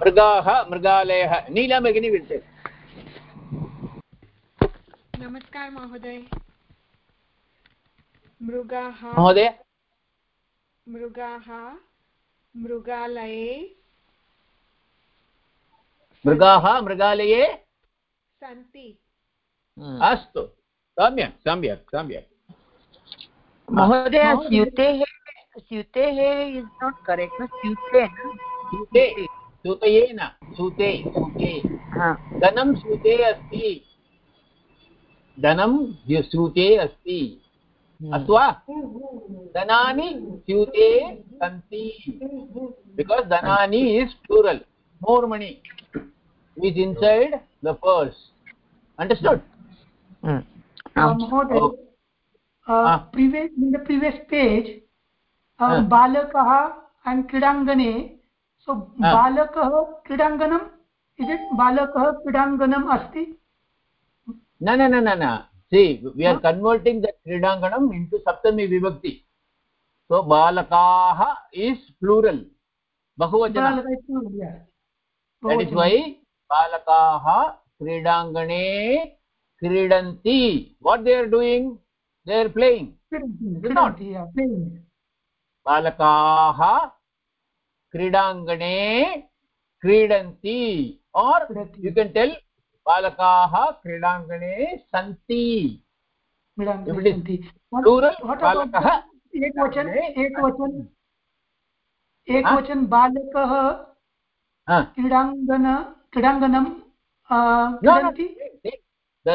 Speaker 2: मृगाः मृगालयः। नीला भगिनी विद्यते।
Speaker 21: नमस्कार महोदय। मृगाः
Speaker 2: महोदय।
Speaker 21: मृगाः मृगालये
Speaker 2: मृगाः मृगालये।
Speaker 21: सन्ति।
Speaker 2: अस्तु। सम्यक् सम्यक् सम्यक्।
Speaker 19: महोदय स्यूतेः स्यूतेः इस् नाट् करेक्ट् न? स्यूते
Speaker 2: सूते सूतये न सूते सूते धनं सूते अस्ति। धनं सूते अस्ति। अस्तु वा धनानि स्यूते सन्ति। Because धनानि is plural more money
Speaker 1: Uh, Mahoday, uh, in the previous page बालकः
Speaker 2: अण्ड्
Speaker 1: क्रीडाङ्गणे सो बालकः क्रीडाङ्गणम् इति बालकः क्रीडाङ्गणम्
Speaker 2: अस्ति? न न न न see we are converting the क्रीडाङ्गणम् इन् सप्तमी
Speaker 1: विभक्ति. सो बालकाः इस्
Speaker 2: प्लूरल् बहुवचन. वै बालकाः क्रीडाङ्गणे क्रीडन्ति. What they are doing they are playing
Speaker 1: Kridanti,
Speaker 2: not.
Speaker 1: Kridanti, yeah, playing.
Speaker 2: क्रीडाङ्गणे क्रीडन्ति or you can tell बालकाः क्रीडाङ्गणे सन्ति it is balakah Ah.
Speaker 1: क्रीडाङ्गन क्रीडाङ्गनं uh,
Speaker 2: No, no,
Speaker 1: क्रीडन्ति
Speaker 2: the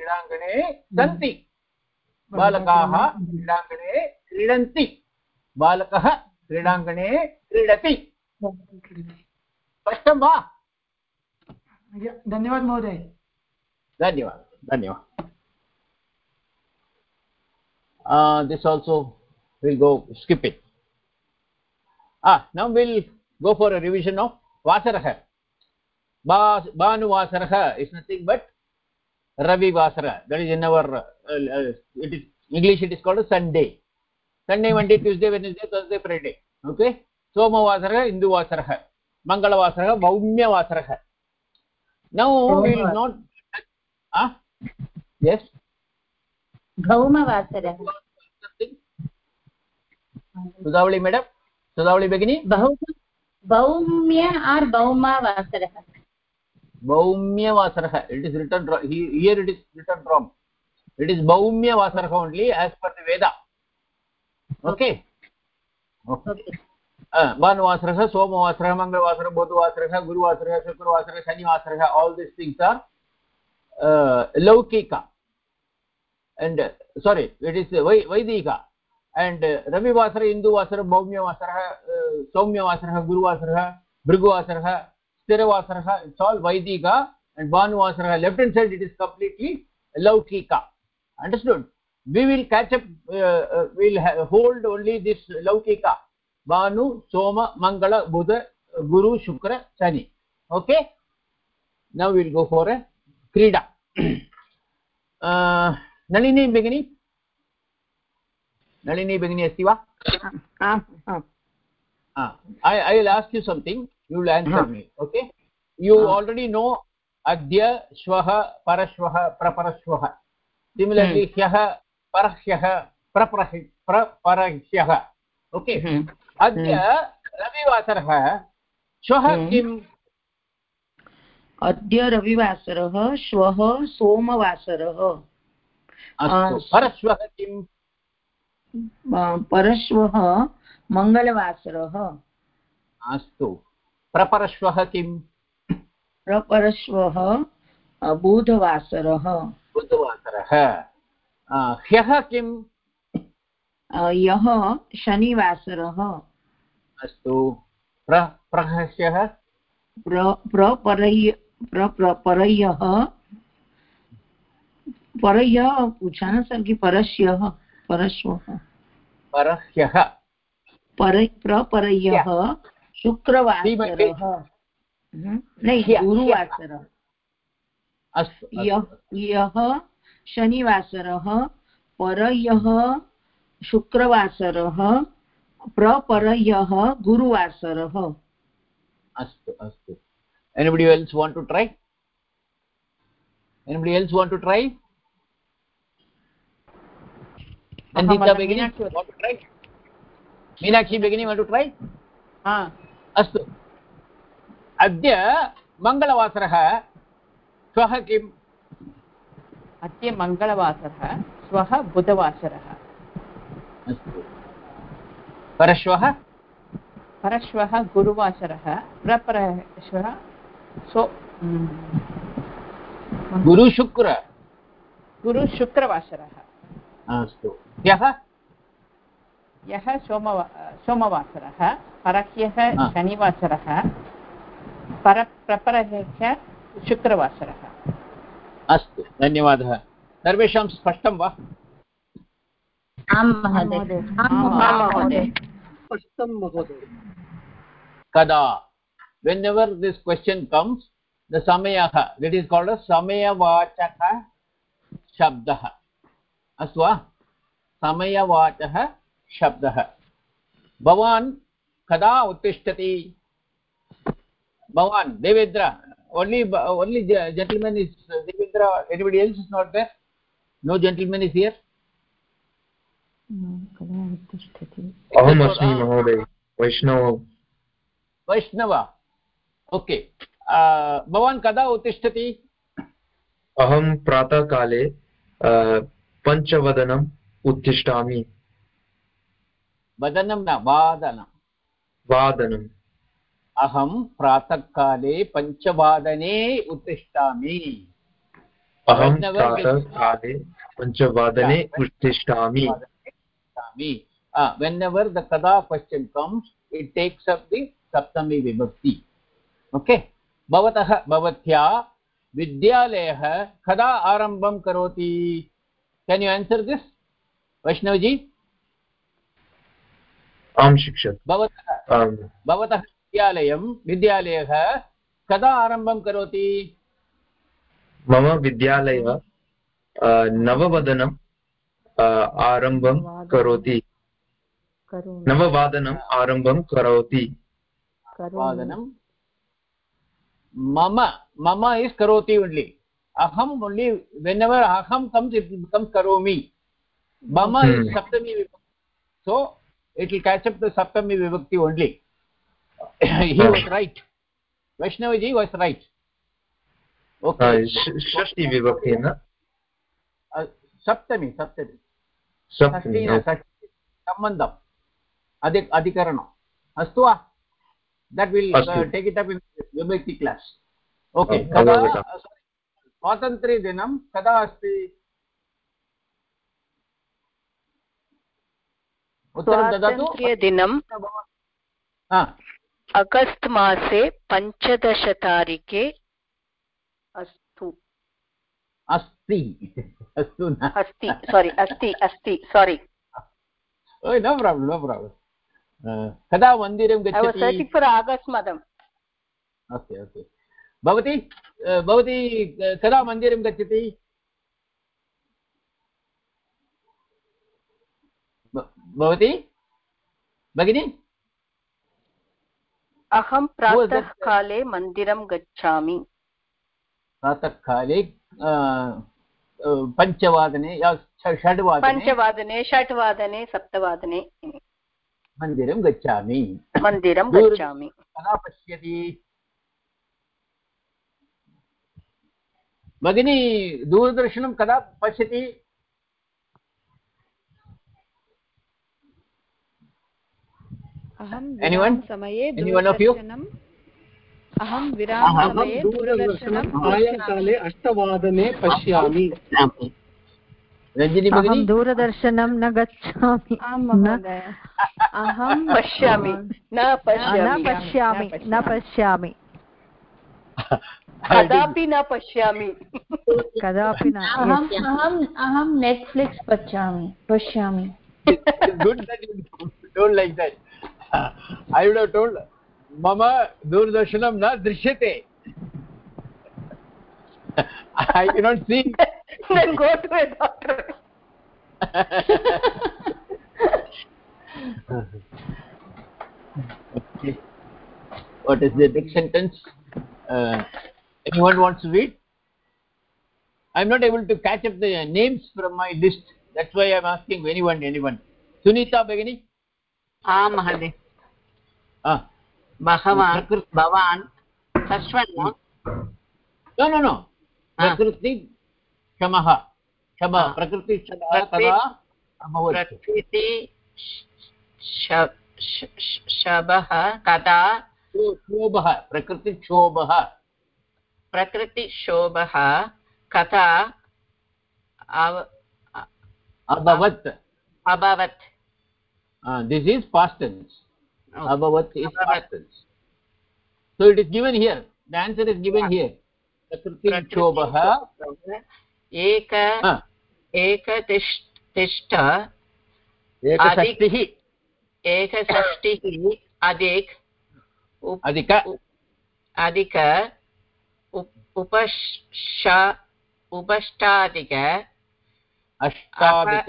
Speaker 2: क्रीडाङ्गणे सन्ति बालकाः क्रीडाङ्गणे क्रीडन्ति बालकः क्रीडाङ्गणे क्रीडति स्पष्टं वा
Speaker 1: धन्यवाद महोदय
Speaker 2: धन्यवादः धन्यवादः uh, this also we'll go skip it ah now we'll go for a revision of vasarah ba bhanuvasarah is ravi vasara that is in our uh, uh, it is english it is called sunday sunday monday tuesday wednesday thursday friday okay somavasarah induvasarah mangalavasarah vaumyavasarah now we will not ah yes
Speaker 15: भौमवासरः
Speaker 2: Sudhavali madam Sudhavali भगिनी
Speaker 15: बहु भौम्य or भौमावासरः
Speaker 2: भौम्यवासरः it is written here it is written wrong it is भौम्यवासरः only as per the Veda okay भानुवासरः सोमवासरः मङ्गलवासरः बुधवासरः गुरुवासरः शुक्रवासरः शनिवासरः आल् दिस् थिङ्ग्स् आर् लौकिक and uh, sorry it is vai vaidika. And uh, ravivasara induvasara bhaumyavasara uh, saumyavasara guruvasara bhriguvasara sthiravasaras it's all vaidika and bhanuvasara left hand side it is completely laukika understood we will catch up uh, uh, we'll hold only this laukika bhanu soma mangala buddha guru shukra shani okay now we'll go for a krida uh, nalini begini nalini begini asti va i i will ask you something you will answer me okay you already know adya shvah parashvah praparashvah similarly hyah parhyah praparhyah okay adya रविवासरः श्वः किम्
Speaker 19: अद्य रविवासरः श्वः सोमवासरः
Speaker 2: परश्वः किम्
Speaker 19: परश्वः मङ्गलवासरः
Speaker 2: अस्तु प्रपरश्वः किम्?
Speaker 19: प्रपरश्वः बुधवासरः।
Speaker 2: बुधवासरः। ह्यः किम्?
Speaker 19: ह्यः शनिवासरः।
Speaker 2: अस्तु। प्र प्रहस्यः
Speaker 19: प्रपरय्य प्रपरय्यः परह्यः। पूछा ना सर कि परश्यः परश्वः।
Speaker 2: परह्यः।
Speaker 19: पर प्रपरय्यः शुक्रवासरः। हम्म। गुरुवासर। यः शनिवासरः परयः शुक्रवासरः प्रपरयः गुरुवासरः।
Speaker 2: अस्तु अस्तु। Anybody else want to try anybody else want to try Meenakshi बेगिनी want to try हा। अस्तु। अद्य मङ्गलवासरः श्वः किम्?
Speaker 22: अद्य मङ्गलवासरः श्वः बुधवासरः।
Speaker 2: अस्तु। परश्वः?
Speaker 22: परश्वः गुरुवासरः प्रपरश्वः सो
Speaker 2: गुरुशुक्र।
Speaker 22: गुरुशुक्रवासरः।
Speaker 2: अस्तु। ह्यः?
Speaker 22: यः सोमवा सोमवासरः परह्यः शनिवासरः परप्रपरः च शुक्रवासरः।
Speaker 2: अस्तु धन्यवादः। सर्वेषां स्पष्टं वा? कदा? Whenever this question comes the समयः दिट् इस् काल्ड् अ शब्दः अस्तु वा? समयवाचः शब्दः। भवान् कदा उत्तिष्ठति? भवान् Devendra only only gentleman is devendra anybody else is not there? No gentleman is here?
Speaker 23: अहमस्मि महोदय वैष्णव।
Speaker 2: वैष्णव? ओके। भवान् कदा उत्तिष्ठति?
Speaker 23: अहं प्रातःकाले पञ्चवदनम् उत्तिष्ठामि।
Speaker 2: वदनं न वादनं।
Speaker 23: वादनम्
Speaker 2: अहं प्रातःकाले पञ्चवादने उत्तिष्ठामि।
Speaker 23: अहं प्रातःकाले पञ्चवादने उत्तिष्ठामि।
Speaker 2: uh, whenever the kada question comes it takes up the saptami vibhakti. Okay? भवतः भवत्या विद्यालयः कदा आरम्भं करोति? Can you answer this Vaishnav ji
Speaker 23: आं शिक्षक
Speaker 2: भवतः भवतः विद्यालयं विद्यालयः कदा आरम्भं करोति?
Speaker 23: मम विद्यालयः नववदनं आरम्भं करोति। नववादनम् आरम्भं करोति।
Speaker 2: वादनं मम मम इस् करोति ओन्लि अहम् ओन्लि वेन् एवर् अहं कम्स् इट् कम्स् करोमि। मम is Saptami so it will catch up the सप्तमी विभक्ति only he was right. vaishnavi was right.
Speaker 23: Okay. षष्टि विभक्ति न
Speaker 2: सप्तमी सप्तमी
Speaker 23: सप्तमी
Speaker 2: सम्बन्धम् अधि अधिकरणम् अस्तु वा that will take it up in विभक्ति क्लास् ओके कदा स्वातन्त्र्यदिनं कदा अस्ति उत्तरं ददातु।
Speaker 8: स्वातन्त्र्यदिनम् अगस्त् मासे पञ्चदशतारिके अस्तु।
Speaker 2: अस्ति। अस्तु
Speaker 8: अस्ति सारि अस्ति अस्ति सारि
Speaker 2: नो प्राब्लम् नो प्राब्लम् कदा मन्दिरं गच्छति?
Speaker 8: For August madam
Speaker 2: okay okay. भवती भवती कदा मन्दिरं गच्छति? भवती? भगिनि?
Speaker 8: अहं प्रातःकाले मन्दिरं गच्छामि।
Speaker 2: प्रातःकाले पञ्चवादने षड्वादने?
Speaker 8: पञ्चवादने षड्वादने सप्तवादने।
Speaker 2: मन्दिरं गच्छामि।
Speaker 8: मन्दिरं गच्छामि।
Speaker 2: कदा पश्यति? भगिनी दूरदर्शनं कदा पश्यति?
Speaker 14: अहं दूरदर्शनम्। अहं विरामसमये दूरदर्शनं
Speaker 20: सायङ्काले अष्टवादने पश्यामि।
Speaker 2: रञ्जिनी
Speaker 7: दूरदर्शनं न गच्छामि।
Speaker 8: अहं पश्यामि। न
Speaker 7: पश्यामि। न पश्यामि
Speaker 8: कदापि न पश्यामि।
Speaker 7: कदापि न
Speaker 15: अहम् अहं नेट्फ्लिक्स् पश्यामि। पश्यामि।
Speaker 2: That. I would have told mama doordarshanam na drishyate i cannot see.
Speaker 8: Then go to a doctor.
Speaker 2: Okay. What is the next sentence? Uh, anyone wants to read? I'm not able to catch up the names from my list. That's why i'm asking anyone anyone. Sunita bagini
Speaker 22: आम् महोदय। भगवान् भवान्
Speaker 2: प्रकृति क्षमः। क्षमा प्रकृति
Speaker 22: प्रकृति शबः कदा?
Speaker 2: क्षोभः। प्रकृतिक्षोभः
Speaker 22: प्रकृतिक्षोभः कथा
Speaker 2: अभवत्।
Speaker 22: अभवत्।
Speaker 2: दिस् इस् पास्टेन्स् अभवत् is past tense so it is given here the answer is given here प्रकृतिक्षोभः
Speaker 22: एक एकतिष्ठतिः
Speaker 2: एकषष्टिः
Speaker 22: अधिक्
Speaker 2: अधिक
Speaker 22: अधिक उपष्टाधिक
Speaker 2: अष्टाधिक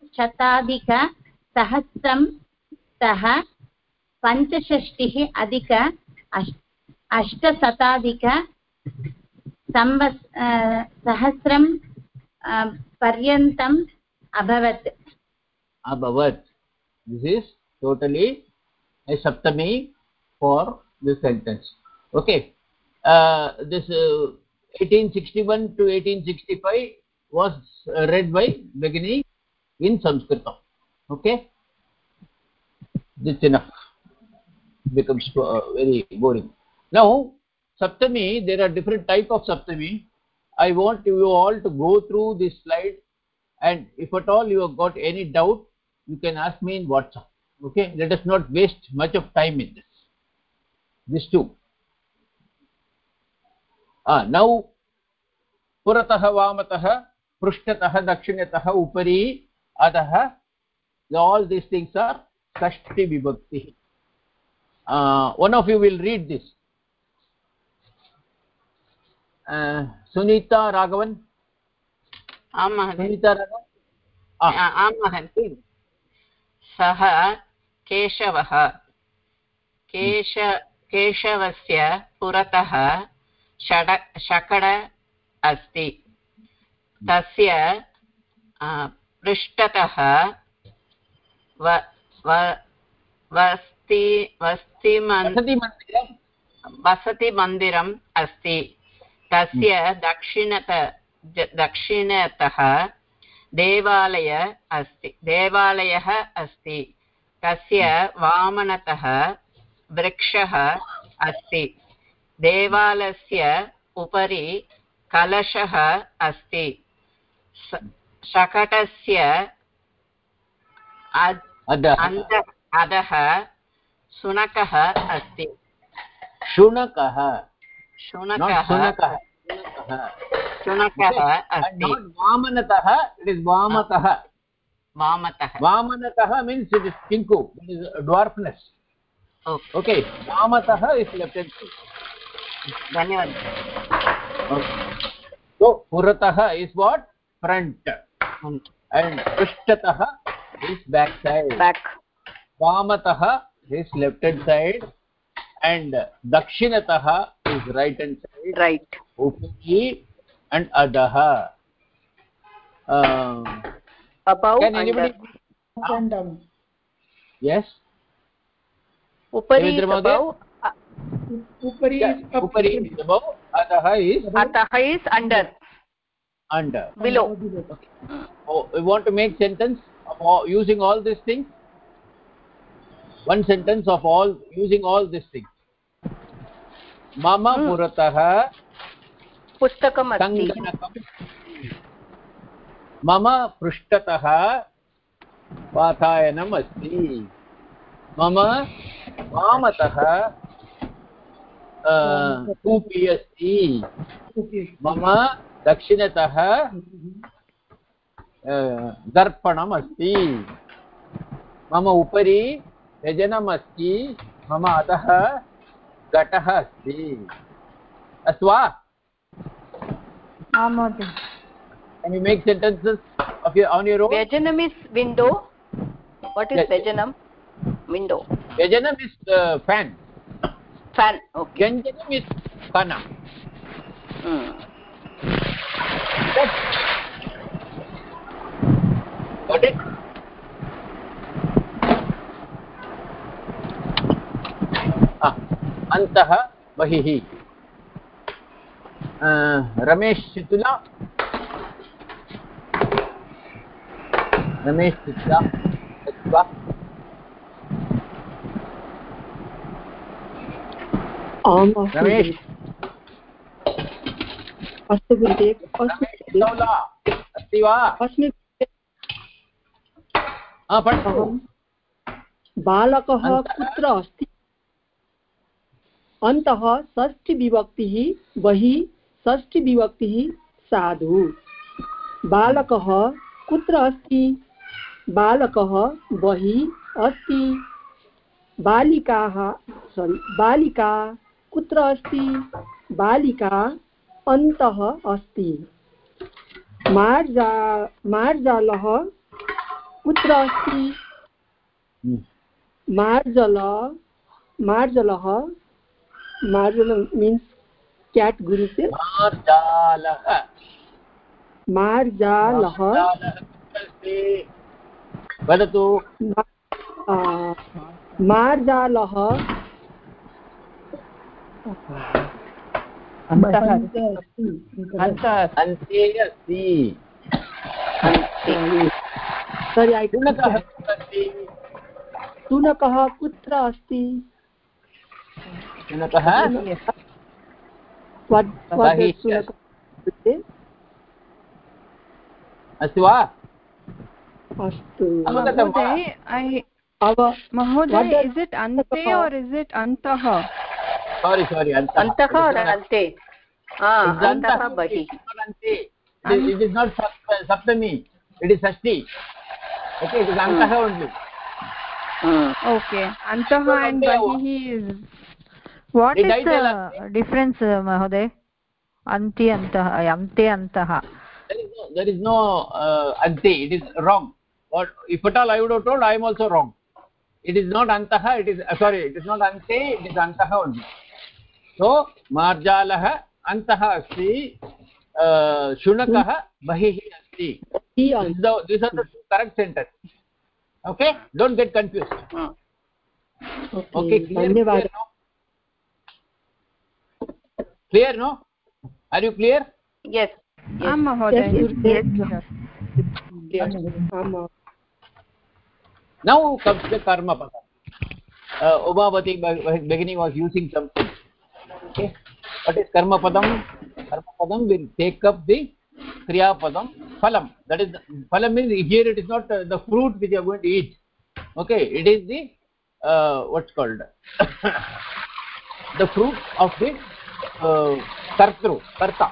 Speaker 15: शताधिकसहस्रं सः पञ्चषष्टिः अधिक अश् अष्टशताधिकसंवस् सहस्रं पर्यन्तम् अभवत्।
Speaker 2: अभवत्। This is totally Saptami for this sentence okay this eighteen sixty one to eighteen sixty five okay this enough becomes uh, very boring now saptami there are different type of saptami i want you all to go through this slide and if at all you have got any doubt you can ask me in whatsapp okay let us not waste much of time in this this too ah now puratah vamatah पृष्ठतः दक्षिणतः उपरि अतः all these things are षष्टिविभक्तिः one of you will read this Sunita Raghavan Sunita Raghavan
Speaker 22: सः केशवः केश केशवस्य पुरतः षड शकड अस्ति पृष्ठतः वस्ति वस्तिमन्
Speaker 2: वसतिमन्दिरं
Speaker 22: अस्ति। तस्य दक्षिणत ज- दक्षिणतः देवालय अस्ति। देवालयः अस्ति। तस्य वामनतः वृक्षः अस्ति। देवालयस्य उपरि कलशः अस्ति। शकटस्य
Speaker 2: अधः
Speaker 22: शुनकः अस्ति।
Speaker 2: शुनकः। वामनतः इट्
Speaker 22: वामतः।
Speaker 2: मीन्स् इट्
Speaker 22: इस्
Speaker 2: किङ्कु डोर्फ्नेस् ओके वामतः इस् लेफ्ट्
Speaker 22: धन्यवादः।
Speaker 2: पुरतः is what front and prishtatah is back side
Speaker 8: back
Speaker 2: vamatah is left hand side and dakshinatah is right hand side
Speaker 8: right
Speaker 2: upari and adah um,
Speaker 8: above
Speaker 2: can
Speaker 8: and
Speaker 2: anybody
Speaker 8: under.
Speaker 2: yes
Speaker 8: upari is above uh,
Speaker 2: upari is above adah is
Speaker 8: atah is under
Speaker 2: under
Speaker 8: below
Speaker 2: oh, we want to make sentence of all, using all these things one sentence of all using all these things mama puratah
Speaker 8: अस्ति
Speaker 2: सङ्गणकं मम पृष्ठतः वातायनम् अस्ति मम वामतः कूपी अस्ति मम दक्षिणतः दर्पणम् अस्ति मम उपरि व्यजनम् अस्ति मम अधः घटः अस्ति अस्तु वा
Speaker 7: आं महोदय
Speaker 2: Can you make sentences of your on your own?
Speaker 8: Vyajanam is window. What is
Speaker 2: Yes.
Speaker 8: Vyajanam? Window.
Speaker 2: Vyajanam is uh, fan.
Speaker 8: Fan. Okay.
Speaker 2: Vyanjanam is kana.
Speaker 8: Hmm.
Speaker 2: Got it? अन्तः बहिः। रमेश चितुला रमेश चितुला अस्ति वा रमेश
Speaker 24: अस्तु गुरुदेव अस्मि
Speaker 2: चितौला अस्ति वा
Speaker 24: अस्मि
Speaker 2: हा,
Speaker 24: बालकः? कुत्र अस्ति। अन्तः षष्ठिविभक्तिः बहिः षष्ठिविभक्तिः साधु। बालकः कुत्र अस्ति बालकः बहिः अस्ति। बालिकाः सोरि बालिका कुत्र अस्ति बालिका अन्तः अस्ति। मार्जा मार्जालः कुत्र अस्ति? मार्जल मार्जलः मार्जल मीन्स् केट्
Speaker 2: मार्जालः। वदतु।
Speaker 24: मार्जालः।
Speaker 2: अन्ते अस्ति शुनकः कुत्र अस्ति
Speaker 24: शुनकः अस्ति
Speaker 2: वा
Speaker 24: अस्तु।
Speaker 2: अवगतं वा
Speaker 14: Mahoday, I
Speaker 24: अव what
Speaker 14: Mahoday,
Speaker 24: does
Speaker 2: सारी सारी अन्तः
Speaker 8: अन्तः or अन्ते Ah,
Speaker 2: It's
Speaker 8: अन्तः
Speaker 2: antah,
Speaker 8: बहिः
Speaker 2: it is not ante. It is- it is not sap- saptami it is Shashthi okay it is antah only
Speaker 14: Okay. Antah and bahihi is
Speaker 7: what
Speaker 2: Did
Speaker 7: is
Speaker 2: I tell
Speaker 7: the difference uh, mahoday anti antah ante antah
Speaker 2: there is no there is no uh, ante it is wrong or if at all i would have told i am also wrong it is not antah it is uh, sorry it is not ante it is antah only सो मार्जालः अन्तः अस्ति शुनकः बहिः अस्ति। Correct center okay don't get confused okay clear no are you clear now कर्मपदम् Umavati भगिनी was using something okay what is karma padam karma padam will take up the kriya padam phalam that is phalam means here it is not uh, the fruit which you are going to eat okay it is the uh, what's called the fruit of the uh, kartru karta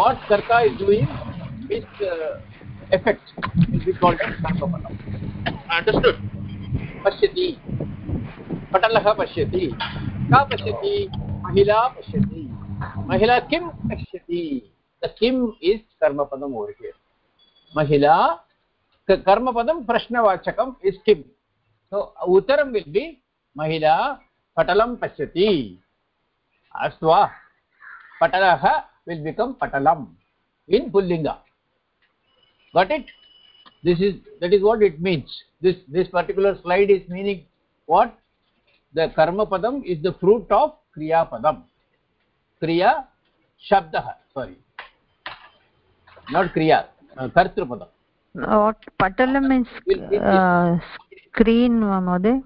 Speaker 2: what karta is doing is uh, effect will be called as karma padam understood पश्यति पटलः पश्यति का पश्यति महिला पश्यति। महिला किं पश्यति? The किम् इस् कर्मपदम् ओवर् हियर् महिला कर्मपदं प्रश्नवाचकम् इस् किम्? सो उत्तरं विल् बि महिला पटलं पश्यति। अस्तु वा? पटलः विल् बिकम् पटलम् इन् पुल्लिङ्ग। Got it? This is, that is what it means. This this particular slide is meaning what? The karma padam is the fruit क्रियापदं क्रिया
Speaker 7: कर्तृपदम्।
Speaker 2: पटलं मीन्स् स्क्रीन् महोदय?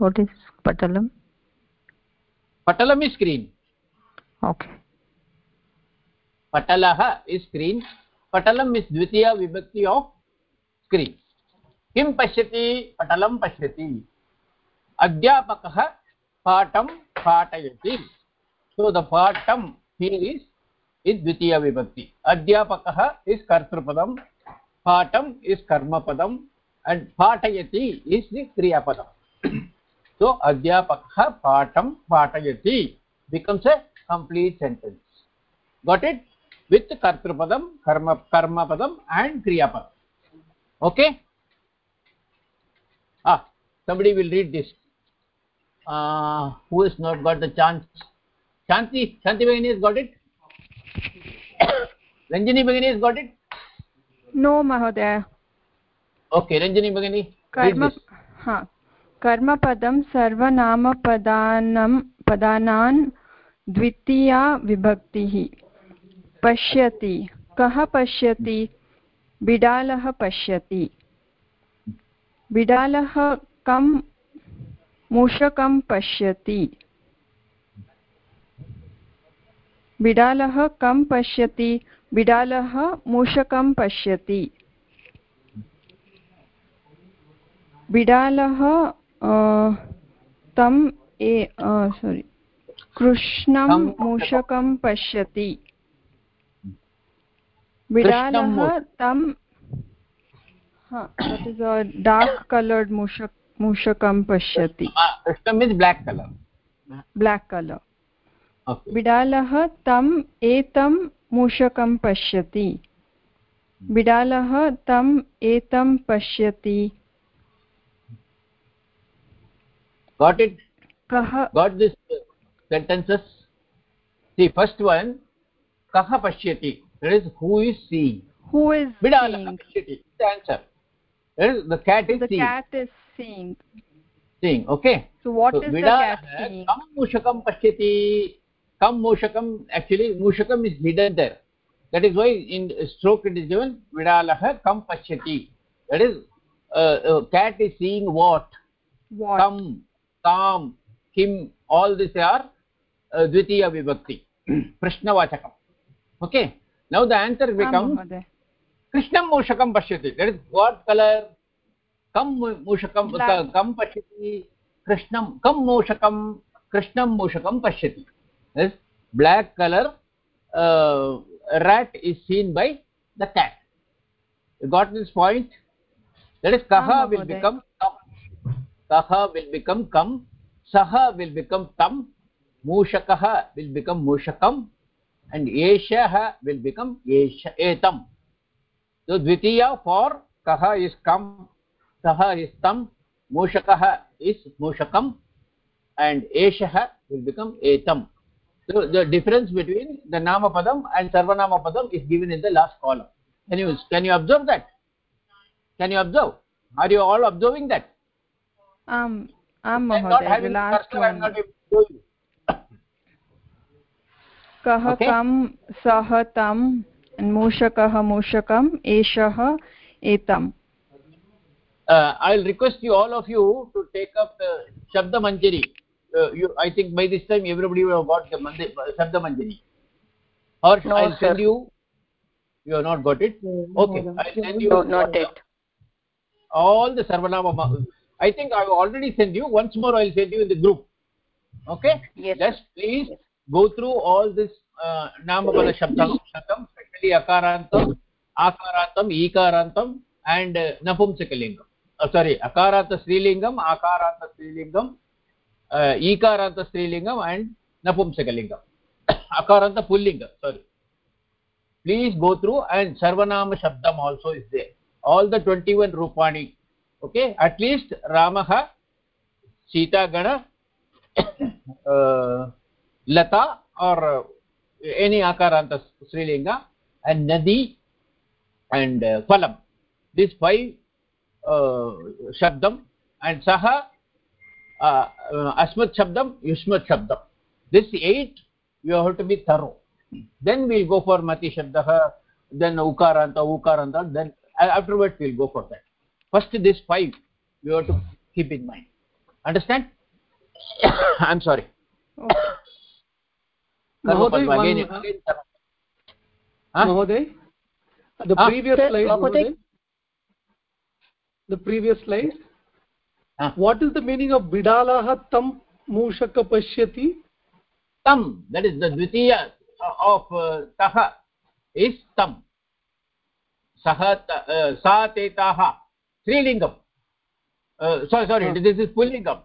Speaker 2: वाट् द्वितीया विभक्ति आफ् स्क्रीन् किं पश्य पटलं पश्यति। अध्यापकः पाठं पाठयति। so the bottom here is is dvitiya vibhakti adhyapakah is kartrupadam patam is karmapadam and patayati is the kriyapadam so adhyapakah patam patayati becomes a complete sentence got it? With kartrupadam karma karmapadam and kriyapadam okay? Ah somebody will read this. Uh, who has not got the chance? Shanti shanti bagini has got it ranjini bagini has got it
Speaker 14: no mahodaya
Speaker 2: okay ranjini bagini
Speaker 14: कर्म हा कर्मपदं सर्वनामपदानं पदानां द्वितीया विभक्तिः पश्यति कः पश्यति बिडालः पश्यति बिडालः कं मूषकं पश्यति बिडालः कं पश्यति? बिडालः मूषकं पश्यति। बिडालः तम् ए सोरि कृष्णं मूषकं पश्यति। बिडालः तं डार्क्
Speaker 2: कलर्ड् मूषकं पश्यति। ब्लाक्
Speaker 14: कलर् ब्लाक्
Speaker 2: कलर्
Speaker 14: बिडालः तम् एतं मूषकं पश्यति बिडालः तम् एतं पश्यति
Speaker 2: got it
Speaker 14: कः
Speaker 2: got this sentences see first one kaha pashyati that is who is seeing
Speaker 14: who is seeing
Speaker 2: pashyati the answer that is the cat is
Speaker 14: the
Speaker 2: seeing
Speaker 14: cat is seeing
Speaker 2: seeing okay
Speaker 14: so what
Speaker 2: so
Speaker 14: is the cat seeing
Speaker 2: kam mushakam pashyati kam mushakam actually mushakam is hidden there that is why in stroke it is given vidalah kam pashyati that is uh, uh, cat is seeing what
Speaker 14: what
Speaker 2: kam kam kim all these are uh, dvitiya vibhakti prashnavachakam okay now the answer becomes krishnam mushakam pashyati that is what color kam mushakam kam pashyati krishnam kam mushakam krishnam mushakam pashyati is black color uh, rat is seen by the cat you got this point that is kaha will become kam kaha will become kam saha will become tam mushakah will become mushakam and eshah will become esha etam so dvitiya for kaha is kam saha is tam mushakah is mushakam and eshah will become etam so the difference between the nama padam and sarvanama padam is given in the last column can you can you observe that can you observe are you all observing that
Speaker 14: आम् आं
Speaker 2: I'm not
Speaker 14: महोदय
Speaker 2: having
Speaker 14: last
Speaker 2: cursor, I'm
Speaker 14: one
Speaker 2: not able to show you.
Speaker 14: कः
Speaker 2: Okay.
Speaker 14: कं सः तं मूषकः मूषकम् एषः एतम्
Speaker 2: uh, I'll request you all of you to take up the Shabda Manjari. uh, you, I think by this time everybody will have got the Mandi, Shabda Manjari. Or
Speaker 8: No,
Speaker 2: I'll
Speaker 8: sir.
Speaker 2: send you. You have not got it. Okay, I'll send you
Speaker 8: No, not yet.
Speaker 2: all the Sarvanama. I think I've already sent you. Once more, I'll send you in the group. Okay.
Speaker 8: Yes.
Speaker 2: Just please go through all this uh, Namabala Shabdam, Shabdam, especially Akarantam, Akarantam, Ikarantam, and uh, Napumsakalingam. Uh, sorry, Akaranta Srilingam, Akaranta Srilingam, ईकारान्त स्त्रीलिङ्गम् and नपुंसकलिङ्गम् अकारान्त पुल्लिङ्गं sorry please go through and सर्वनामशब्दम् also is there all the twenty one रूपाणि okay at least रामः सीतागण लता or any आकारान्त श्रीलिङ्ग अण्ड् नदी एंड फलम दिस् फैव् शब्दम् अण्ड् सः Asmat Shabdam, Yushmat Shabdam. This eight, you have to be thorough. Then we'll go for Mati Shabdaha, then Ukaranta, Ukaranta, then uh, afterwards we'll go for that. First these five, you have to keep in mind. Understand? I'm sorry. Karma
Speaker 20: Mahoday, one, uh.
Speaker 2: Huh?
Speaker 20: Mahoday, the
Speaker 2: Ah.
Speaker 20: previous slide.
Speaker 2: Mahoday.
Speaker 20: The previous slide. What is the meaning of
Speaker 2: बिडालः तं मूषक पश्यति तं that is द्वितीय of तः is तं सः सा ते ताः स्त्रीलिङ्गं सोरि
Speaker 14: सोरि दिस्
Speaker 2: इस् पुल्लिङ्गं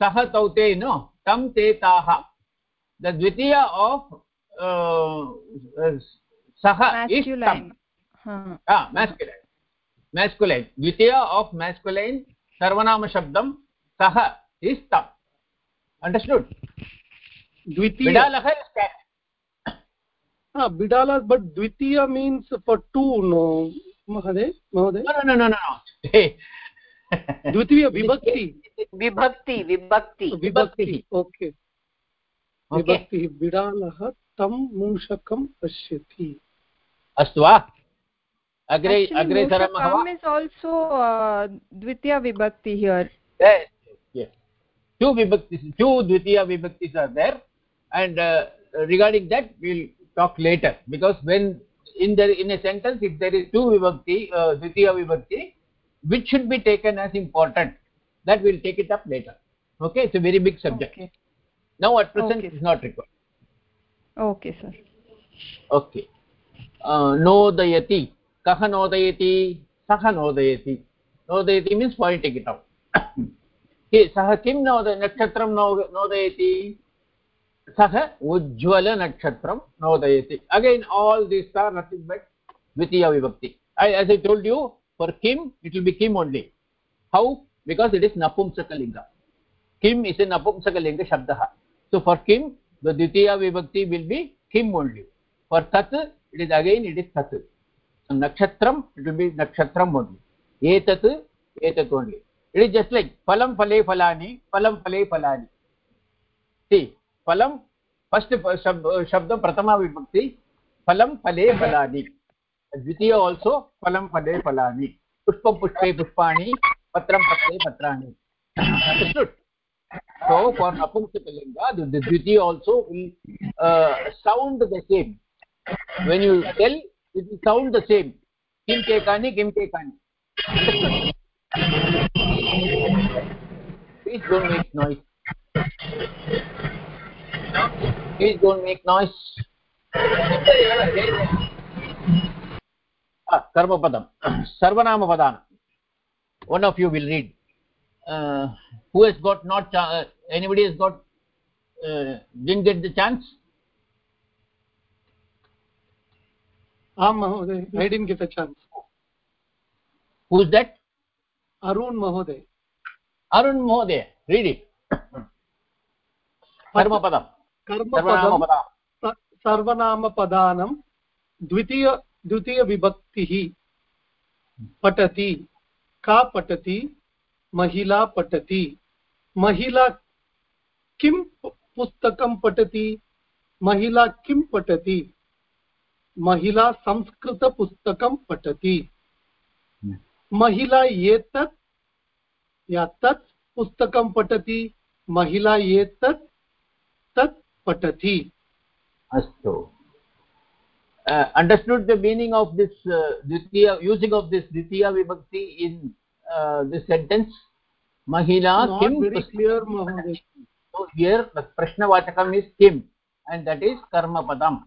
Speaker 2: सः तौ ते नो तं ते ताः द द्वितीय आफ्
Speaker 20: सः
Speaker 2: इस् मेस्कुलैन् द्वितीय
Speaker 20: आफ् मेस्कुलैन् सर्वनामशब्दं सः इस् तम् अण्डर्स्टुड् द्वितीयः। बिडाल बट्
Speaker 2: द्वितीय मीन्स् फर् टु नो महोदय
Speaker 20: महोदय। द्वितीय
Speaker 8: विभक्ति। विभक्ति
Speaker 20: विभक्ति। विभक्तिः
Speaker 2: ओके।
Speaker 20: विभक्तिः बिडालः तं मूषकं पश्यति।
Speaker 2: अस्तु वा? agre agre saram
Speaker 14: ahava is also uh, dvitiya vibhakti here.
Speaker 2: Yes yes. Two vibhaktis two dvitiya vibhaktis are there. And uh, regarding that we'll talk later. Because when in the in a sentence if there is two vibhakti uh, dvitiya vibhakti which should be taken as important that we'll take it up later. Okay it's a very big subject.
Speaker 14: Okay.
Speaker 2: now at present
Speaker 14: okay.
Speaker 2: not required.
Speaker 14: Okay sir.
Speaker 2: Okay. Uh, nodayati. सः नोदयति सः नोदयति। नोदयति means point टिकिटौ सः किं नोद नक्षत्रं नो, नोदयति? सः उज्ज्वलनक्षत्रं नोदयति। Again all this are nothing but द्वितीयविभक्ति I as I told you for किम् इट् विल् बि किम् only how because it is नपुंसकलिङ्ग किम् इस् ए नपुंसकलिङ्गशब्दः सो फर् किं द्वितीयविभक्ति विल् बि किम् ओन्लि फर् तत् नक्षत्रं इट् बि नक्षत्रम् ओन्लि एतत् एतत् only it is just like फलं फले फलानि, फलं फले फलानि। फलं फस्ट् शब्दं प्रथमाविभक्ति फलं फले फलानि। द्वितीय आल्सो फलं फले फलानि। पुष्पं पुष्पे पुष्पाणि, पत्रं पत्रे पत्राणि। सो फार् अपुंसकलिङ्गा द्वितीय also sound the same when you tell it will sound the same. Kim kekani kim understood please don't make noise. Please don't make noise. Ah, karmapadam sarvanamapadana one of you will read. Uh, who has got not uh, anybody has got uh, didn't get the chance
Speaker 20: आं महोदय I didn't get
Speaker 2: a chance that?
Speaker 20: Arun महोदय।
Speaker 2: arun mohoday read it.
Speaker 20: कर्मपदं स- सर्वनामपदानं द्वितीय द्वितीयविभक्तिः पठति। का पठति? महिला पठति। महिला किं पुस्तकं पठति? महिला किं पठति? महिला संस्कृतपुस्तकं पठति महिला एतत् या तत् पुस्तकं पठति महिला एतत् तत् पठति
Speaker 2: अस्तु uh, understood the meaning of this uh, dvitiya using of this dvitiya vibhakti in uh, this sentence mahila
Speaker 20: Not
Speaker 2: kim
Speaker 20: very clear, Mahoday.
Speaker 2: so here the prashnavachakam is kim and that is karma padam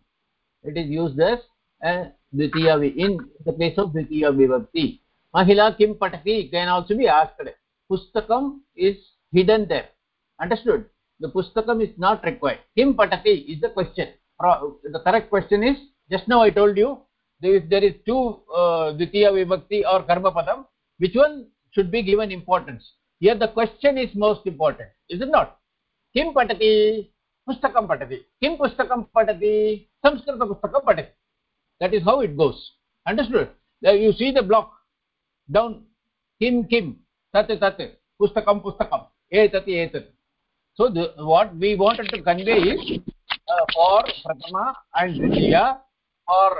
Speaker 2: it is used as uh, dvitiya vi- in the place of dvitiya vibhakti. Mahila kim patati can also be asked pustakam is hidden there. Understood? The pustakam is not required. Kim patati is the question. The correct question is just now i told you is, there is two uh, dvitiya vibhakti or karma padam which one should be given importance? Here the question is most important is it not? Kim patati पुस्तकं पठति। किं पुस्तकं पठति? संस्कृतपुस्तकं पठति। That is how it goes understand you see the block down किं किं? तत् तत्. पुस्तकं पुस्तकम् एतत् एतत्. So what we wanted to convey is for prathama and dvitiya for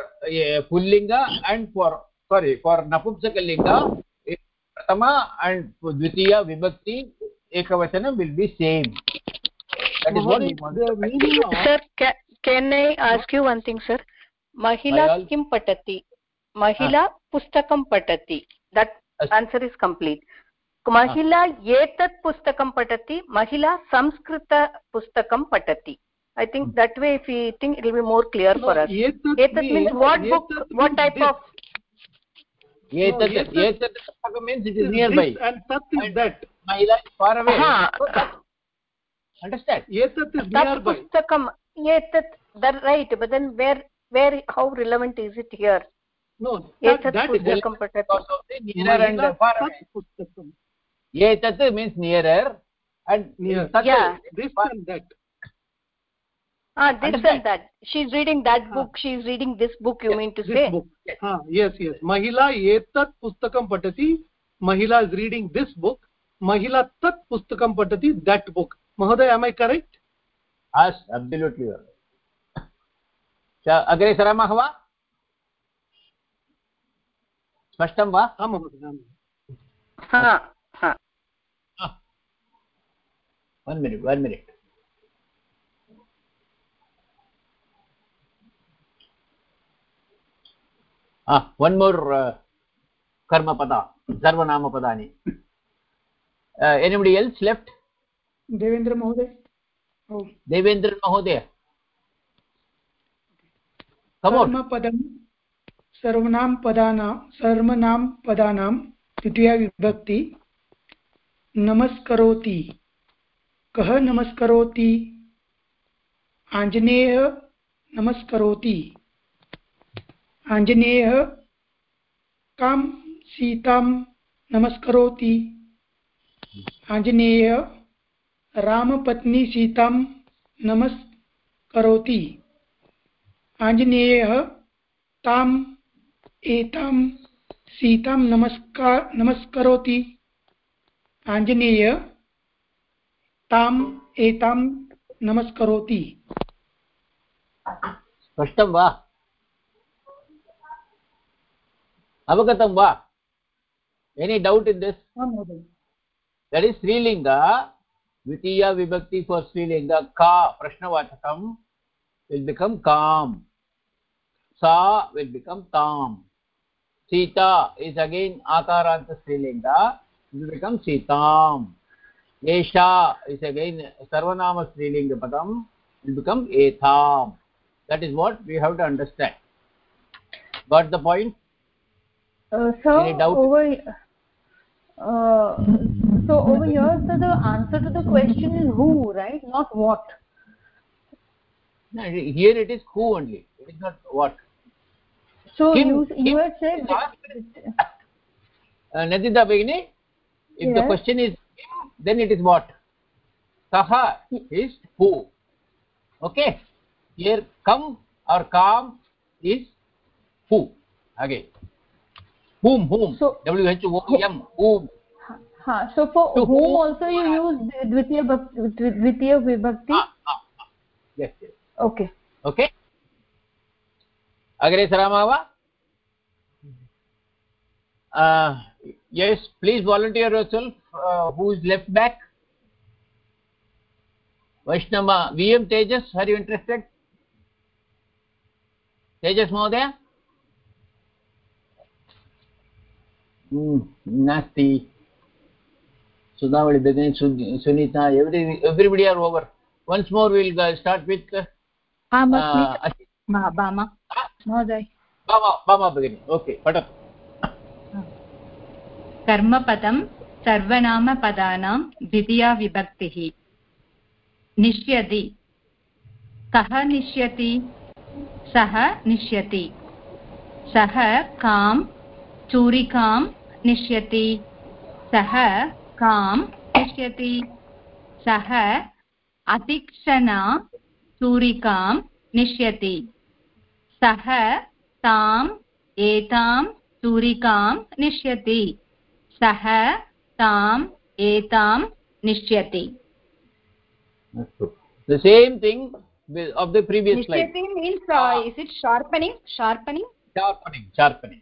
Speaker 2: pullinga and for sorry for napumsakalinga prathama and dvitiya vibhakti ekavachanam will be same that is what we wanted to convey.
Speaker 8: sir ca can i ask you one thing sir mahila
Speaker 2: Mayal.
Speaker 8: kim patati mahila pustakam patati that answer is complete महिला एतत् पुस्तकं पठति महिला संस्कृत पुस्तकं पठति i think that way if we think it will be more clear for us
Speaker 20: etat
Speaker 8: etat means
Speaker 20: means-
Speaker 8: what book
Speaker 20: etat
Speaker 8: what
Speaker 20: means
Speaker 8: type
Speaker 20: this.
Speaker 8: of
Speaker 2: etat
Speaker 20: etat-
Speaker 2: etat pustakam means it is
Speaker 20: This
Speaker 2: nearby
Speaker 20: and tat is that
Speaker 2: mahila is far away
Speaker 8: ha
Speaker 2: So that- understand
Speaker 20: etat is nearby
Speaker 8: pustakam etat that right but then where where how relevant is it here
Speaker 20: no that, that is
Speaker 8: pustakam
Speaker 2: because of the nearer and far away
Speaker 20: pustakam
Speaker 2: etat means nearer and
Speaker 20: near
Speaker 8: Yeah.
Speaker 20: this and that
Speaker 8: ah this
Speaker 2: Understand?
Speaker 8: and that she's reading that book ah. she's reading this book you yes, mean to say
Speaker 20: book ha yes yes mahila etat pustakam patati mahila is reading this book mahila tat pustakam patati that book
Speaker 2: महोदय am I correct absolutely अग्रे सरामः वा? स्पष्टं वा? One more कर्मपदा सर्वनामपदानि anybody else left karma pada sarvanama padani anybody else left
Speaker 1: Devendra महोदय। ओ
Speaker 2: devendra mahodaya come on.
Speaker 1: कर्मपदं सर्वनां पदानां सर्वनां पदानां द्वितीया विभक्ति। नमस्करोति। कः नमस्करोति? आञ्जनेयः नमस्करोति। आञ्जनेयः कां सीतां नमस्करोति? आञ्जनेयः रामपत्नी सीतां नमस्करोति आञ्जनेयः ताम् एतां सीतां नमस्कार नमस्करोति। आञ्जनेय ताम् एतां नमस्करोति।
Speaker 2: स्पष्टं वा? अवगतं वा? Any doubt in this that is strilinga dvitiya vibhakti for strilinga ka prashnavachakam will become kam sa will become tam sita is again akaranta strilinga it will become sitam esha is again sarvanama strilinga padam it will become etham that is what we have to understand got the point
Speaker 15: Uh, so
Speaker 2: Any doubt?
Speaker 15: over uh, so over here so the answer to the question is who right not what
Speaker 2: no, here it is who only it is not what
Speaker 15: so
Speaker 2: Kim-
Speaker 15: you you had said
Speaker 2: uh, Nadita Begini, if the question is him, then it is what? Kaha is who. Okay. Here come or kam is who. Again. Whom, whom.
Speaker 15: So-
Speaker 2: W-H-O-M, whom.
Speaker 15: हाँ, so for so whom अग्रे सरामः वा
Speaker 2: yes please volunteer who is left back Vaishnavi M Tejas are you interested Tejas महोदय नास्ति नास्ति Sudhavali बेगिनी Sunita every everybody are over once more will start with
Speaker 13: महोदय
Speaker 2: बामा भगिनि okay पठतु
Speaker 13: कर्मपदं सर्वनामपदानां द्वितीया विभक्तिः निश्यति कः निश्यति सः निश्यति सः कां चूरिकां निश्यति सः कां निश्यति सः अतिक्षणा चूरिकां निश्यति सः ताम् एतां चूरिकां निश्यति सः ताम् एतां निश्यति
Speaker 2: the same thing of the previous slide
Speaker 13: nishyati means uh, is it sharpening sharpening
Speaker 2: sharpening sharpening.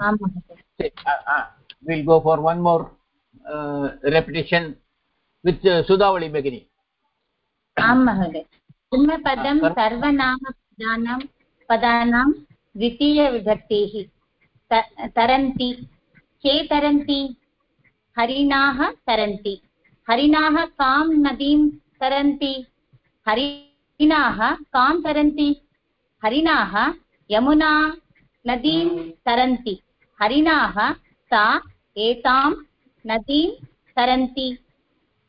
Speaker 5: आं महोदय
Speaker 2: अस्तु we'll go for one more uh, repetition with uh, sudavali begini
Speaker 5: आं महोदय कुम्भपदं सर्वनामपदानां पदानां द्वितीयविभक्तिः तरन्ति के तरन्ति हरिणाः तरन्ति हरिणाः कां नदीं तरन्ति हरिणाः कां तरन्ति हरिणाः यमुना नदीं तरन्ति हरिणाः सा एतां नदीं तरन्ति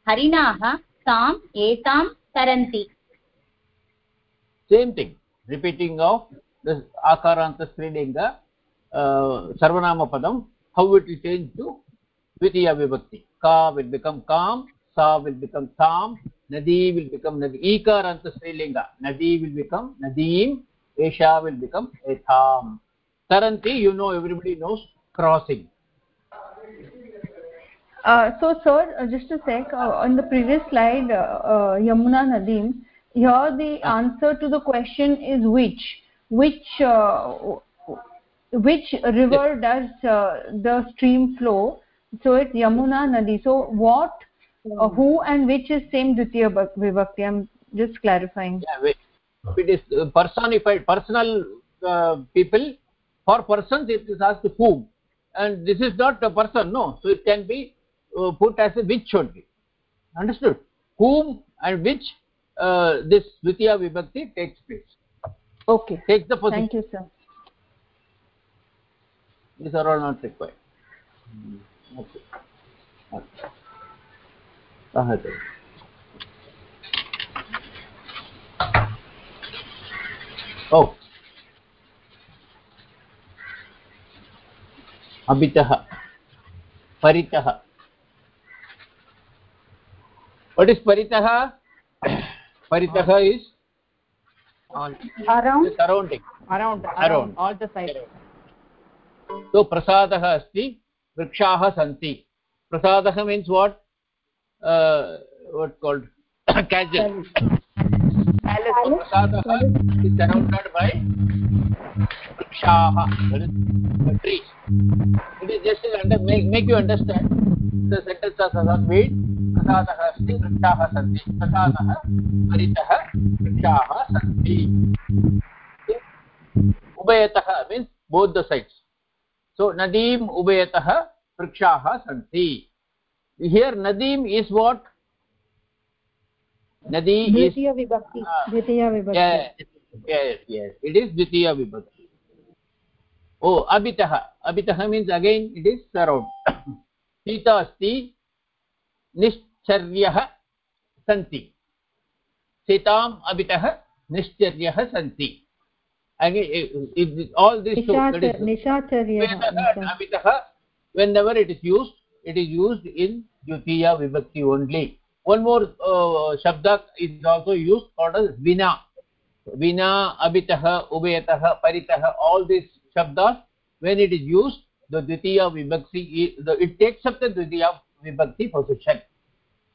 Speaker 5: हरिणाः ताम् एतां तरन्ति
Speaker 2: uh, sarvanama padam how it will change to dvitiya vibhakti ka will become kam sa will become tam nadi will become nadi ikaranta strilinga nadi will become nadim esha will become etham taranti you know everybody knows crossing.
Speaker 15: Uh, so sir uh, just a sec. Uh, on the previous slide uh, yamuna nadim here the answer to the question is which? Which which river does the stream flow? So it's yamuna nadi. So what uh, who and which is same dvitiya vibhakti? I'm just clarifying.
Speaker 2: Yeah wait. it is uh, personified personal uh, people for persons it is asked whom. And this is not a person no. So it can be uh, put as a which should be understood? Whom and which uh, this dvitiya vibhakti takes place.
Speaker 15: Okay.
Speaker 2: Take the position.
Speaker 15: Thank you sir.
Speaker 2: These are all not required. Hmm. Okay. Okay. Oh. अभितः परितः।
Speaker 13: What
Speaker 2: is
Speaker 13: परितः परितः is
Speaker 2: so प्रसादः अस्ति वृक्षाः सन्ति प्रसादः means what what called castle प्रसादः is surrounded by वृक्षाः trees it is just to under, make, make you understand the sentence of Sanskrit प्रसादः अस्ति वृक्षाः सन्ति प्रसादः परितः वृक्षाः सन्ति उभयतः means both the sides so नदीम् उभयतः वृक्षाः सन्ति हियर् नदीम् इस् वाट् नदी
Speaker 7: द्वितीय विभक्ति
Speaker 2: yes yes it is dvitiya vibhakti ओ अभितः अभितः means again it is surround Sita अस्ति निश्चर्यः सन्ति सीताम् अभितः निश्चर्यः सन्ति when never it is used it is used in dvitiya vibhakti only one more shabda is also used विना विना अभितः उभयतः परितः all this shabdas when it is used the dvitiya vibhakti it takes up the dvitiya vibhakti position.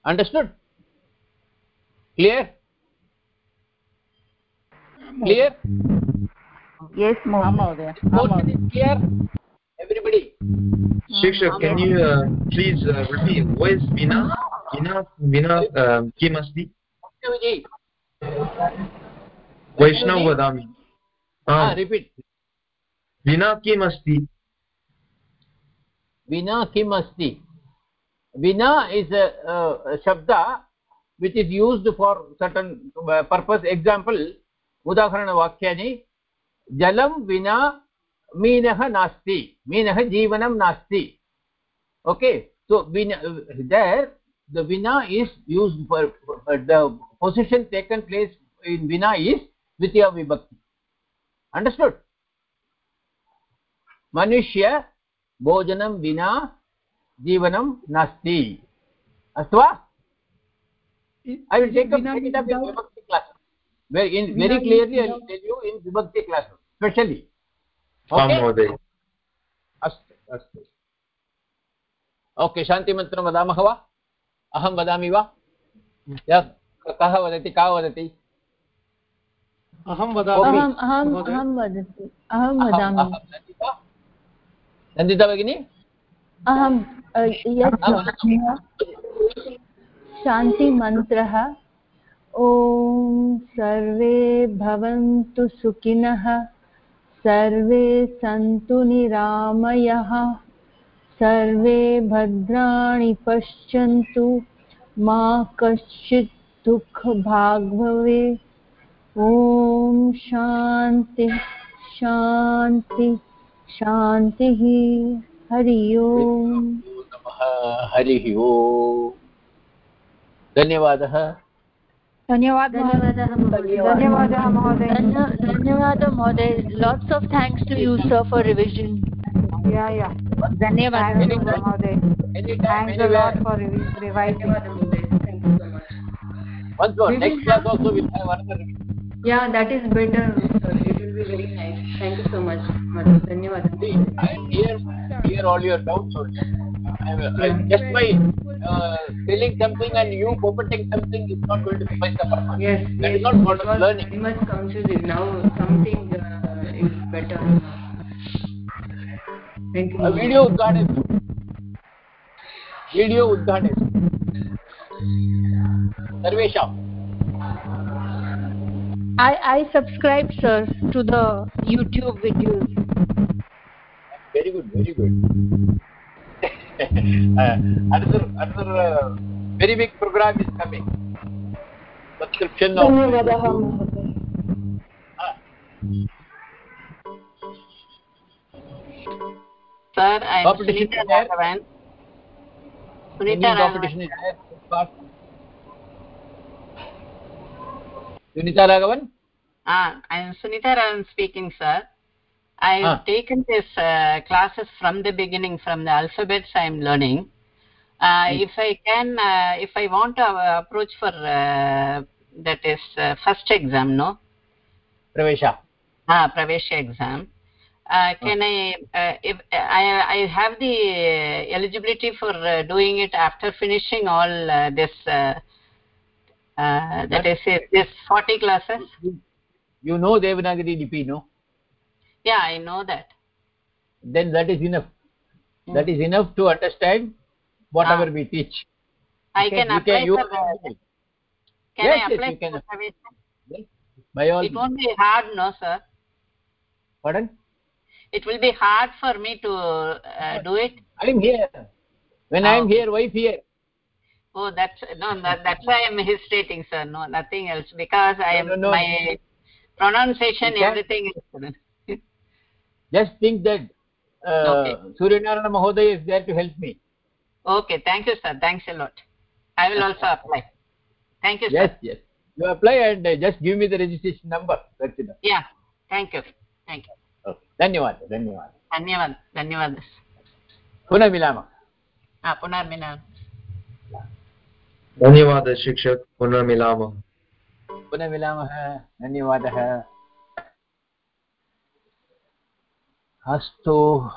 Speaker 2: Understood? Clear? Clear?
Speaker 12: Yes
Speaker 2: mahodaya clear? Everybody?
Speaker 23: Shiksha can you uh, please uh, repeat? Where is vina? Vina vina uh, kim vaishnav vadami. Ah.
Speaker 2: ah. repeat.
Speaker 23: विना किम् अस्ति?
Speaker 2: विना किम् अस्ति? विना is शब्द which is used for certain purpose example उदाहरणवाक्यानि, जलं विना मीनः नास्ति, मीनः जीवनं नास्ति. Okay so when there the विना is used for the position taken place in विना इस् द्वितीया विभक्ति. अण्डर्स्टुड् मनुष्य भोजनं विना जीवनं नास्ति। अस्तु वा? I will take up up in vibhakti class. Where in very clearly I will tell you in vibhakti class specially.
Speaker 23: आं
Speaker 2: अस्तु अस्तु। ओके शान्तिमन्त्रं वदामः वा? अहं वदामि वा? कः वदति का
Speaker 20: अहं वदामि
Speaker 15: वदति अहं वदामि।
Speaker 2: नन्दिता भगिनी
Speaker 15: अहं यत् शान्तिमन्त्रः ॐ सर्वे भवन्तु सुखिनः सर्वे सन्तु निरामयः सर्वे भद्राणि पश्यन्तु मा कश्चित् दुःखभाग् भवे ॐ शान्ति शान्ति शांति हरि ओम्।
Speaker 2: हरिः धन्यवाद।
Speaker 16: धन्यवाद
Speaker 7: धन्यवाद महोदय।
Speaker 15: Lots of thanks to thanks to you sir for revision
Speaker 16: धन्यवादः।
Speaker 2: महोदय।
Speaker 17: yeah that is better it will be very nice thank you so much madam dhanyawad
Speaker 2: i hear hear all your doubts uh, also just by uh, telling something and you puppeting something is not going to suffice the purpose.
Speaker 17: Yes,
Speaker 2: that
Speaker 17: yes,
Speaker 2: is not what
Speaker 17: I'm
Speaker 2: learning.
Speaker 17: Very much confusing. Now something uh, is better. Thank you.
Speaker 2: A video udghanet. Video udghanet. Sarvesham.
Speaker 15: I, I subscribe, sir, to the YouTube videos.
Speaker 2: Very good, very good. uh, another another uh, very big program is coming. Subscription of.
Speaker 17: Ah.
Speaker 22: Sir, I am
Speaker 2: competition is there. Competition is there. Sunita Raghavan?
Speaker 22: Ah, I am Sunita Raghavan speaking, sir. I have
Speaker 2: Ah.
Speaker 22: taken this uh, classes from the beginning, from the alphabets I am learning. Uh,
Speaker 2: Hmm.
Speaker 22: If I can, uh, if I want to uh, approach for uh, that is uh, first exam, no?
Speaker 2: Pravesha.
Speaker 22: Ah, Pravesha exam. Uh, can I, uh, if I, I have the uh, eligibility for uh, doing it after finishing all uh, this, uh, that is it, this 40 classes?
Speaker 2: You know Devanagari Lipi, no?
Speaker 22: Yeah, I know that.
Speaker 2: Then that is enough. That is enough to understand whatever we teach.
Speaker 22: I
Speaker 2: Okay,
Speaker 22: can
Speaker 2: you
Speaker 22: apply
Speaker 2: you
Speaker 22: for the, can
Speaker 2: Yes,
Speaker 22: I
Speaker 2: yes, you can By all
Speaker 22: It won't be hard, no, sir.
Speaker 2: Pardon?
Speaker 22: It will be hard for me to uh, do it.
Speaker 2: I'm here. When I'm here, wife here
Speaker 22: Oh, that's no, that, that's why I'm hesitating, sir. No, nothing else because I am
Speaker 2: No, no, no.
Speaker 22: my pronunciation,
Speaker 2: You can-
Speaker 22: everything is.
Speaker 2: Just think that uh,
Speaker 22: Okay.
Speaker 2: Suryanarayana Mahodaya is there to help me.
Speaker 22: Okay, thank you, sir. Thanks a lot. i will also apply thank you sir.
Speaker 2: yes yes you apply and uh, just give me the registration number that's enough
Speaker 22: yeah thank you thank you
Speaker 2: okay धन्यवादः धन्यवादः
Speaker 22: धन्यवाद धन्यवादः
Speaker 2: पुनः मिलामः
Speaker 22: हा पुनर्मिलामः
Speaker 23: धन्यवादः शिक्षक। पुनः मिलामः।
Speaker 2: पुनः मिलामः। धन्यवादः। अस्तु